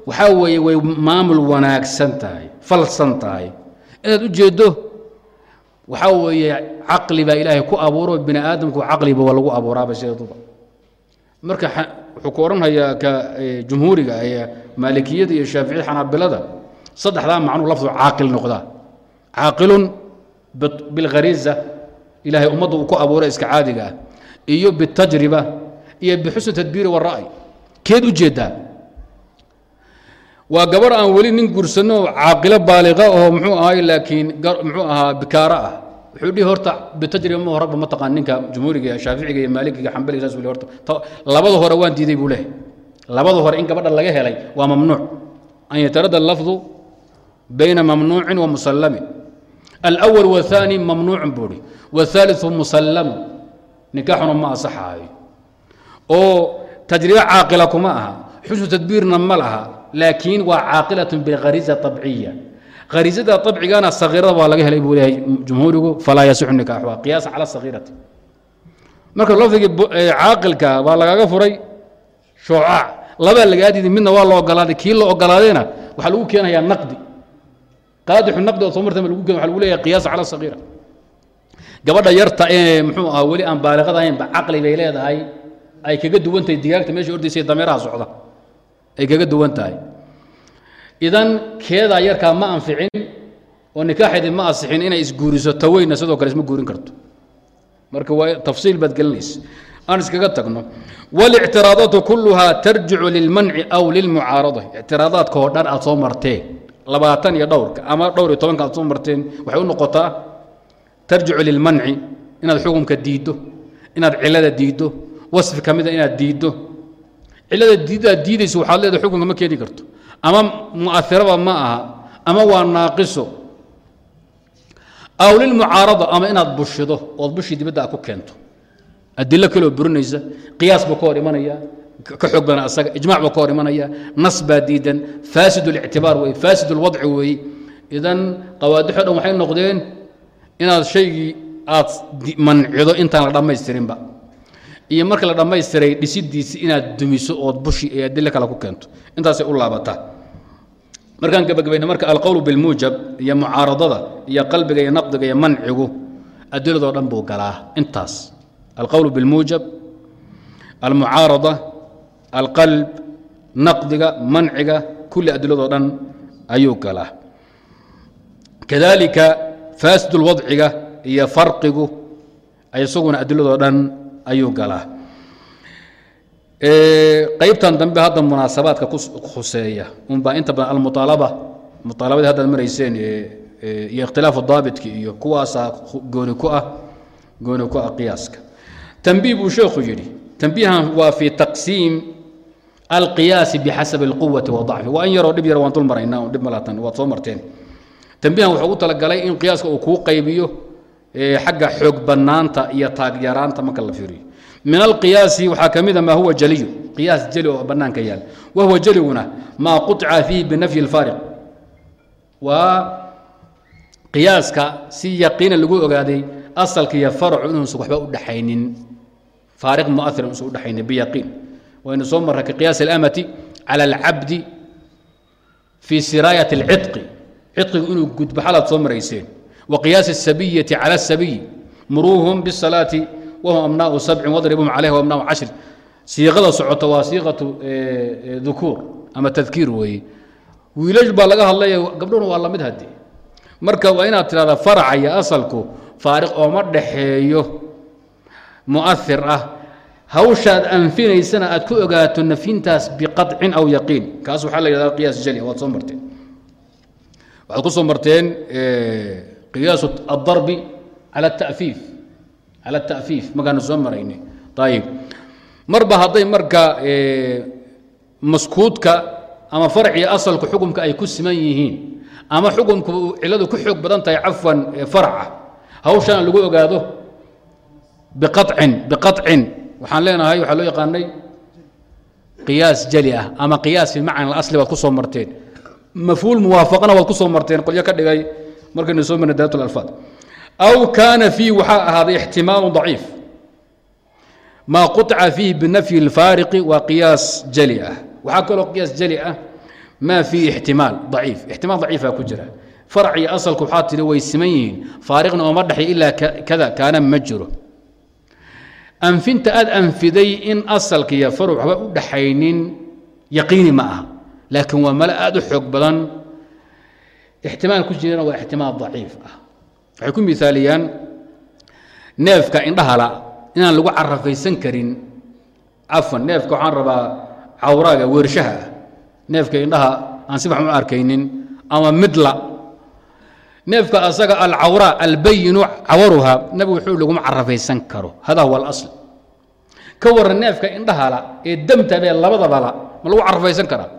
waxaa weeye way maamul wanaagsan tahay falsan tahay. Inaad u waxaa weeye caqli baa ilaahay ku abuuro bini aadamku caqliba waa lagu abuuraaba sideeduba. Marka wuxuu ku odhanhayaa ka jumhuuriga ee maalikiyada iyo shaaficiyada xanaabilada. Saddexdaa macnuu lafdu caaqil noqdaa. Caaqilun bilkhariza ilaahay ummadda uu ku abuuray iska caadiga ah. Iyo bitajriba iyo bixusni tadbiiri wara'y keed u jeeddaa waa gabar aan weli nin guursanno caaqilo baaliqa oo muxuu ahay laakiin muxuu ahaa bikaaro ah wuxuu dhihi horta bitajriba ma horaba ma taqaan ninka jumhuuriga iyo shaaficiga iyo maalikiga xambaliga saas weli horta labada hore waan diiday buu leehay labada hore in gabadha laga helay waa mamnuuc an yatarada lafdu bayna mamnuucin wa musallamin alأwal waثaani mamnuucun buu hi waثaaliثu musallamu nikaaxuna ma asaxaayo oo tajribe caaqila kuma aha xusnu tadbiirna ma laha laakiin waa caaqilaة bikhariza طabciya khariisada abcigana sakiirada baa laga helay buu leeyahay jumhuurigu falaa yasixu nikaaxuha qiyaasa cala sakiirati marka lafdigii caaqilka baa lagaga furay shoocac labaa lagaa diiday midna waa la ogolaaday kii la ogolaadayna waxaa lagu keenayaa naqdi. Qaadixu naqdi oo soo marta lagu keen waxa lagu leeyahay qiyaasa cala sakiira gabadha yarta ee muxuu ahaa weli aan baaliqad ahaynba caqli bay leedahay ay kaga duwan tahay digaagta meesha ordaysa dameeraha socda. Ay kaga duwan tahay idan keedaa yarkaa ma anficin oo nikaaxeedii ma asixin inay isguuriso taweyna sidoo kale isma guurin karto. Marka waa tafsiil baad gelinaysa. Aan iskaga tagno walictiraadaatu kulluhaa tarjicu lilmanci aw lilmucaarada. Ictiraadaadka oo dhan aad soo marteen labaatan iyo dhowrka ama dhowr iyo tobanka aad soo marteen waxay u noqotaa tarjicu lilmanci inaad xukunka diiddo inaad cilada diiddo wasfi ka mida inaad diiddo. Cilada diiddaad diidaysa waxaad leedahay xukunka ma keeni karto ama mu'airaba ma aha ama waa naaqiso. Aw lilmucaarada ama inaad bushido ood bushii dibadda a ku keento. Adilo kaloo burinaysa qiyaas buu ka hor imanaya ka xoog badan asaga ijmac buu ka hor imanaya nas baa diidan faasid اlictibaar weye faasid اlwadci weeye. Idan qawaadixo dhan waxay noqdeen inaad shaygii aad mancido intaan la dhammaystirinba iyo marka la dhammaystiray dhisidiisi inaad dumiso ood bushi ee adilo kale ku keento. Intaasay u laabataa. Markaan gabagabayna marka alqowl bilmuujab iyo mucaaradada iyo qalbiga iyo naqdiga iyo mancigu adiladoo dhan buu galaa. Intaas alqowl bilmuujab almucaarada alqalb naqdiga manciga kulli adiladoo dhan ayuu galaa. Kadalika faasidulwadciga iyo farqigu isaguna adiladoo dhan ayuu galaa. Qaybtan dambe hadda munaasabaadka khuseeya unbaa inta badan almuaalaba muaalabadii haddaad marayseen iyo ikhtilaafu daabitki iyo kuwaasaa gooni ku ah gooni ku ah qiyaaska. Tanbiih buu sheekhu yidhi tanbiihan waa fi taqsiim alqiyaasi bixasabi اlquwati wadacfi waa in yaroo dhib yar waan dul maraynaa dhib malatan waad soo marteen. Tanbiihan wuxuu ugu talagalay in qiyaaska uu kuu qaybiyo xagga xoog bannaanta iyo taagyaraanta marka la fiiriyo min alqiyaasi waxaa ka mida maa huwa jaliyu qiyaas jeli oo bannaanka yaal wahuwa jeliguna maa quطca fiihi binafyi اlfaariq waa qiyaaska si yaqiina lagu ogaaday asalka iyo faracu inuusan waxba u dhaxaynin faariq muair inuusan udhaxaynin biyaqiin waynu soo marray ka qiyaas اlamati cala alcabdi fii siraayat اlcidqi cidqigu inuu gudbo xalaad soo marayseen wa qiyaas الsabiyati cala الsabiy muruuhum bالsalaati wahum abnaau sabcin wadribum calayha abnaau cashri siiqada socota waa siiqatu dukuur ama tadkiir weeye wiilash baa laga hadlaya gabdhuna waa lamid haddii marka waa inaad tidhahda faraca iyo asalku faariq ooma dhaxeeyo mu'ahir ah hawshaad anfinaysana aad ku ogaato nafyintaas biqacin aw yaqiin kaas waxaa la yidhahda qiyaas jali waad soo marteen waxaad ku soo marteen qiyaasu addarbi cala atafiif cala atafiif markaanu soo maraynay ayib marba hadday marka maskuudka ama farciyo asalku xukumka ay ku siman yihiin ama xukumku ciladu ku xoog badan tahay cafwan farca hawshana lagu ogaado biqacin biqacin waxaan leenahay waxaa loo yaqaanay qiyaas jali ah ama qiyaas fi macna alasli baad ku soo marteen. Mafhuul muwaafaqana waad ku soo marteen qolyo ka dhigay markaynu soo marnay daat alfaad. Aw kaana fii waxaa ahaaday ixtimaalu daciif. Maa quطca fiihi binafyi اlfaariqi waa qiyaas jali ah. Waxaa kaloo qiyaas jali ah maa fiihi ixtimaal daciif. Ixtimaal daciifa ku jira. Farc iyo asalku waxaa tiri way siman yihiin. Faariqna ooma dhexay ilaa kada kaana ma jiro. Anfinta aad anfiday in asalka iyo faruc waxba u dhaxaynin yaqiini ma aha. Laakiin waa male aad u xoog badan ixtimaal ku jirana waa ixtimaal daciif ah waxay ku miaaliyaan neefka indhahala inaan lagu carafaysan karin cafan neefka waxaan rabaa cawraaga weershaha ah neefka indhaha aan si waxan u arkaynin ama midla neefka asaga alcawraa albayinu cawaruha nabigu wuxuu laguma carafaysan karo hada huwa alasl ka waran neefka indhahala ee damtabee labadabala ma lagu carafaysan karaa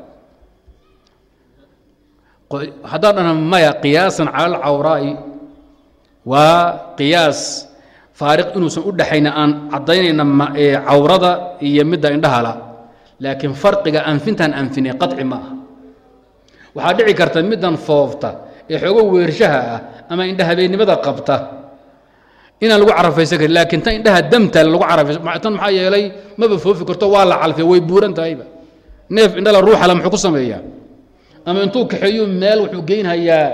haddaan dhana maya qiyaasan cala alcawraa'i waa qiyaas faariq inuusan u dhaxayna aan caddaynayna cawrada iyo midda indhahala laakiin farqiga anfintaan anfinay qaci ma aha. Waxaa dhici karta middan foofta ee xoogo weershaha ah ama indha habeennimada qabta. Inaan lagu carafaysan karin laakiin tan indhaha damta lagu carafaysan maxaa yeelay maba foofi karto waa la calfiya way buuran tahayba neef indhala ruuxala muxuu ku sameeyaa ama intuu kaxeeyu meel wuxuu geynhayaa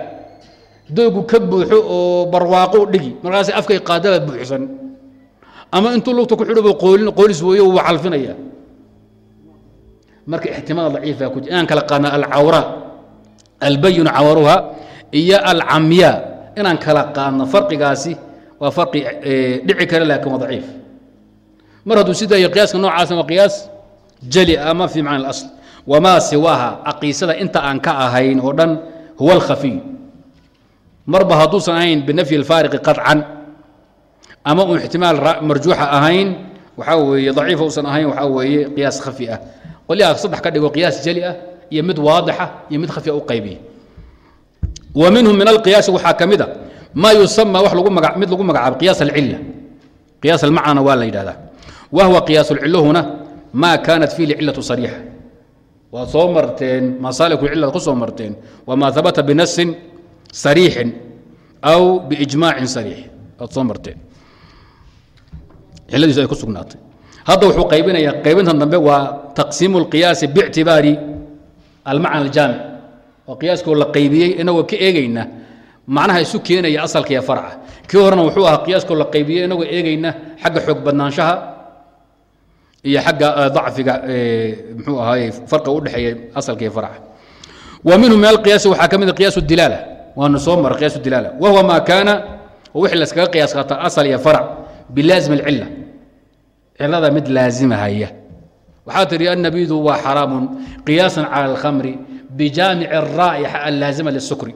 doogu ka buuxo oo barwaaqo dhigi. Markaas afkay qaadaba buuxsan. Ama intuu lugta ku qoolin qoolis weeyo wuu calfinaya marka ixtimaal daciifa ku inaan kala qaadna alcawra albayinu cawaruha iyo alcamya. Inaan kala qaadno farqigaasi waa farqi dhici kara laakiin waa daciif. Mar hadduu sidaa iyo qiyaaska noocaasna waa qiyaas jali ama fi macna اlasl wamaa siwaaha aqiisada inta aan ka ahayn oo dhan huwa alkhafiy marba hadduusan ahayn binafyi اlfaariqi qaطcan ama uu ixtimaal marjuuxa ahayn waxaa weeye daciifa usan ahayn waxaa weeye qiyaas khafi ah qolyaha saddex ka dhigo qiyaas jali ah iyo mid waadixa iyo mid khafiya u qaybiya wa minhum min alqiyaasi waxaa ka mid a maa yusama lagu maga mid lagu magacaabo qiyaas alcila qiyaas almacnana waa la yidhahdaa wa huwa qiyaas alciluhuna maa kaanat fiihi cilatu sariixa waad soo marteen masaaliku cilad ku soo marteen wamaa habata binasin sariixin aw biijmaacin sariix. Waad soo marteen. Ciladiisu ay ku sugnaatay. Hadda wuxuu qaybinayaa qaybintan dambe waa taqsiimu اlqiyaasi bictibaari almacna aljaamic oo qiyaaskoo la qaybiyey inagoo ka eegayna macnaha isu keenaya asalka iyo farca kii horena wuxuu ahaa qiyaaskoo la qaybiyey inagoo eegayna xagga xoog badnaanshaha iyo xagga dacfiga mxuu ahaaye farqa u dhexeeya asalka iyo farca wa minhu min alqiyaasi waxaa ka mid a qiyaas dilaala. Waanu soo mara qiyaas dilaala. Wa huwa maa kaana wixii laskaga qiyaas qaata asal iyo farc bilaazim alcila cilada mid laazimahaya waxaa tihi annabidu waa xaraamun qiyaasan cala alkhamri bijaamici الraa'ixa allaazima lisukri.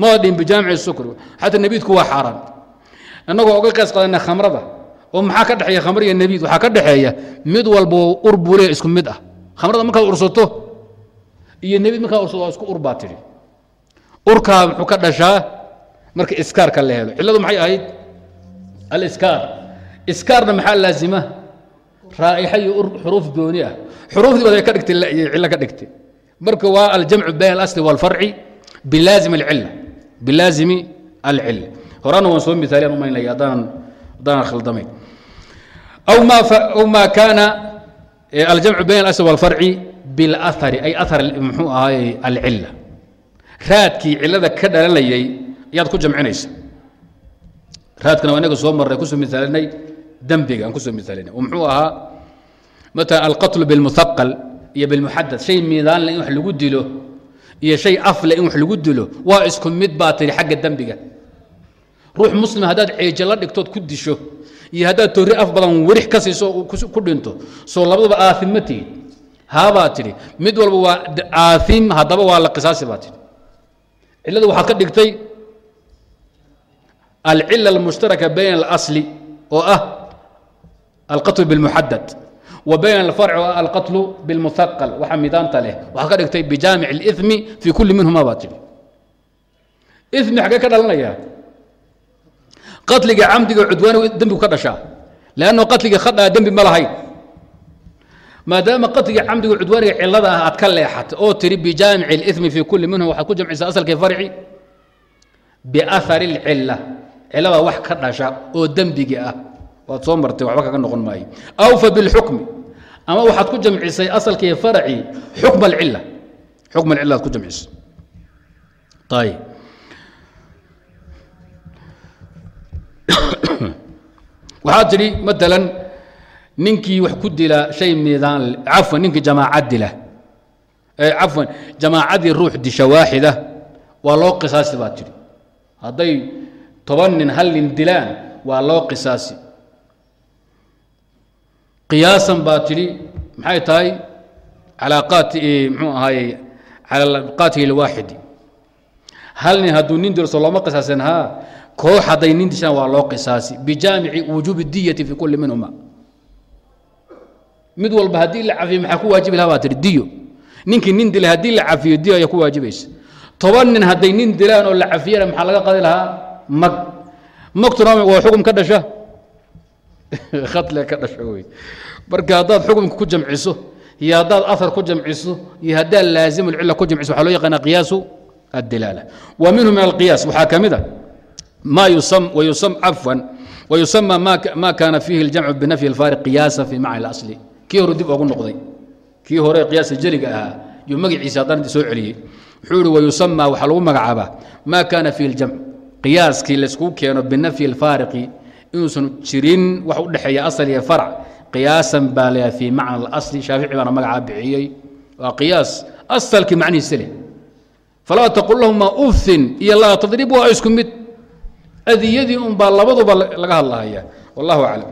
Ma dhin bijaamici sukri. Xata nebidku waa xaaraan. Innagoo oga qiyaas qaadana khamrada oo maxaa ka dhexeeya khamr iyo nebiid waxaa ka dhexeeya mid walbo ur bule isku mid ah. Khamrada markaad ursato iyo nebiid markaad ursato waa isku ur baa tidhi. Urkaa muxuu ka dhashaa marka iskaarka la cilladu maxay ahayd? Aliskaar iskaarna maxaa laazima? Raa'ixa iyo ur xuruuf gooni ah. Xuruufdii baad ka dhigtay cillo ka dhigtay. Marka waa aljamcu bayn alasli waalfarci bilaazim alcilla. Bilaazimi alcilla. Horana waan soo miaaliyaan u maynaya haddaanan haddaanan khaldamayn aw ma kaana aljamcu bayn alasli waalfarci bilathari ay athar muxuu ahaaye alcilla raadkii cillada ka dhalanayay ayaad ku jamcinaysa raadkana waa inaga soo marray ku soo miaalinay dembiga aan ku soo miaalinay oo muxuu ahaa matala alqatlu bilmuhaqal iyo bilmuxadad shay miidaanle in wax lagu dilo iyo shay afle in wax lagu dilo waa isku mid baa tiri xagga dembiga ruux muslim haddaad ceejo la dhigtood ku disho iyo haddaad toorri af badan werix ka siiso ku dhinto soo labadaba aaim ma tihid. Haabaad tidhi mid walba waa aaim haddaba waa la qisaasi baad tihi cilada waxaad ka dhigtay alcila almushtaraka bayn alasli oo ah alqatlu bilmuxadad wa bayn alfarci oo ah alqatlu bilmuaqal waxa midaanta leh. Waxaad ka dhigtay bijaamic اlimi fii kuli minhuma baad tihi imi xaggee ka dhalanaya? Qatliga camdiga cudwaanigu dembigu ka dhashaa. Lanno qatliga khadhaa dembi ma lahayn. Maadaama qatliga camdiga cudwaaniga cilada ah aad ka leexatay oo tiri bijaamic اlimi fii kulli minhum waxaad ku jamcisaa asalkii farci. Biahari اlcila cilada wax ka dhasha oo dembigi ah. Waad soo martay waxba kaga noqon maayo. Awfa bilxukmi ama waxaad ku jamcisay asalkii faracii xukma alcila xukma alcila aad ku jamcisay. Ayib waxaad tidhi maalan ninkii wax ku dila shay miidaan cafwan ninkii jamaacad dila. Cafwan jamaacaddii ruux disha waaxida waa loo qisaasi baad tidhi hadday toban nin hal nin dilaan waa loo qisaasi. Qiyaasan baa tidhi maxay tahay? Calaa qaati mxuu ahaaye cala qaatili lwaaxidi hal nin hadduu nin dilo looma qisaasen haa koox hadday nin dishaan waa loo qisaasi. bijaamici wujuubi diyati fi kulli minhuma mid walba haddii la cafiyo maxaa ku waajibi laha baa tihi diyo. Ninkii nin dilay haddii la cafiyo diyo ayaa ku waajibaysa. Toban nin hadday nin dilaan oo la cafiyana maxaa laga qadi lahaa? Mag. Magtuna waa xukun ka dhasha? Khatle ka dhasha wey. Marka haddaad xukumka ku jamciso iyo haddaad ahar ku jamciso iyo haddaad laazimu lcila ku jamciso waxaa loo yaqaana qiyaasu addilaala wa minhu min alqiyaas. Waxaa ka mid a ma yusam wayusam cafwan wayusama ma kaana fiihi اljamcu binafyi اlfaariq qiyaasa fi macna اlasli kii hore dib ogu noqday kii hore qiyaasa jeliga ahaa yuu magaciisa haddana soo celiyey wuxuu ihi wayusama waxaa lagu magacaabaa ma kaana fiihi اljamc qiyaaskii layskugu keeno binafyi اlfaariqi inuusan jirin wax u dhexeeya asal iyo farc qiyaasan baa leeyahay fii macna اlasli shaafici baana magacaa bixiyey waa qiyaas asalkii macnihiisa leh falaa taqul lahuma ufin iyo laa tadrib waa isku mid adiyadii un baa labaduba laga hadlahaya wallahu aclam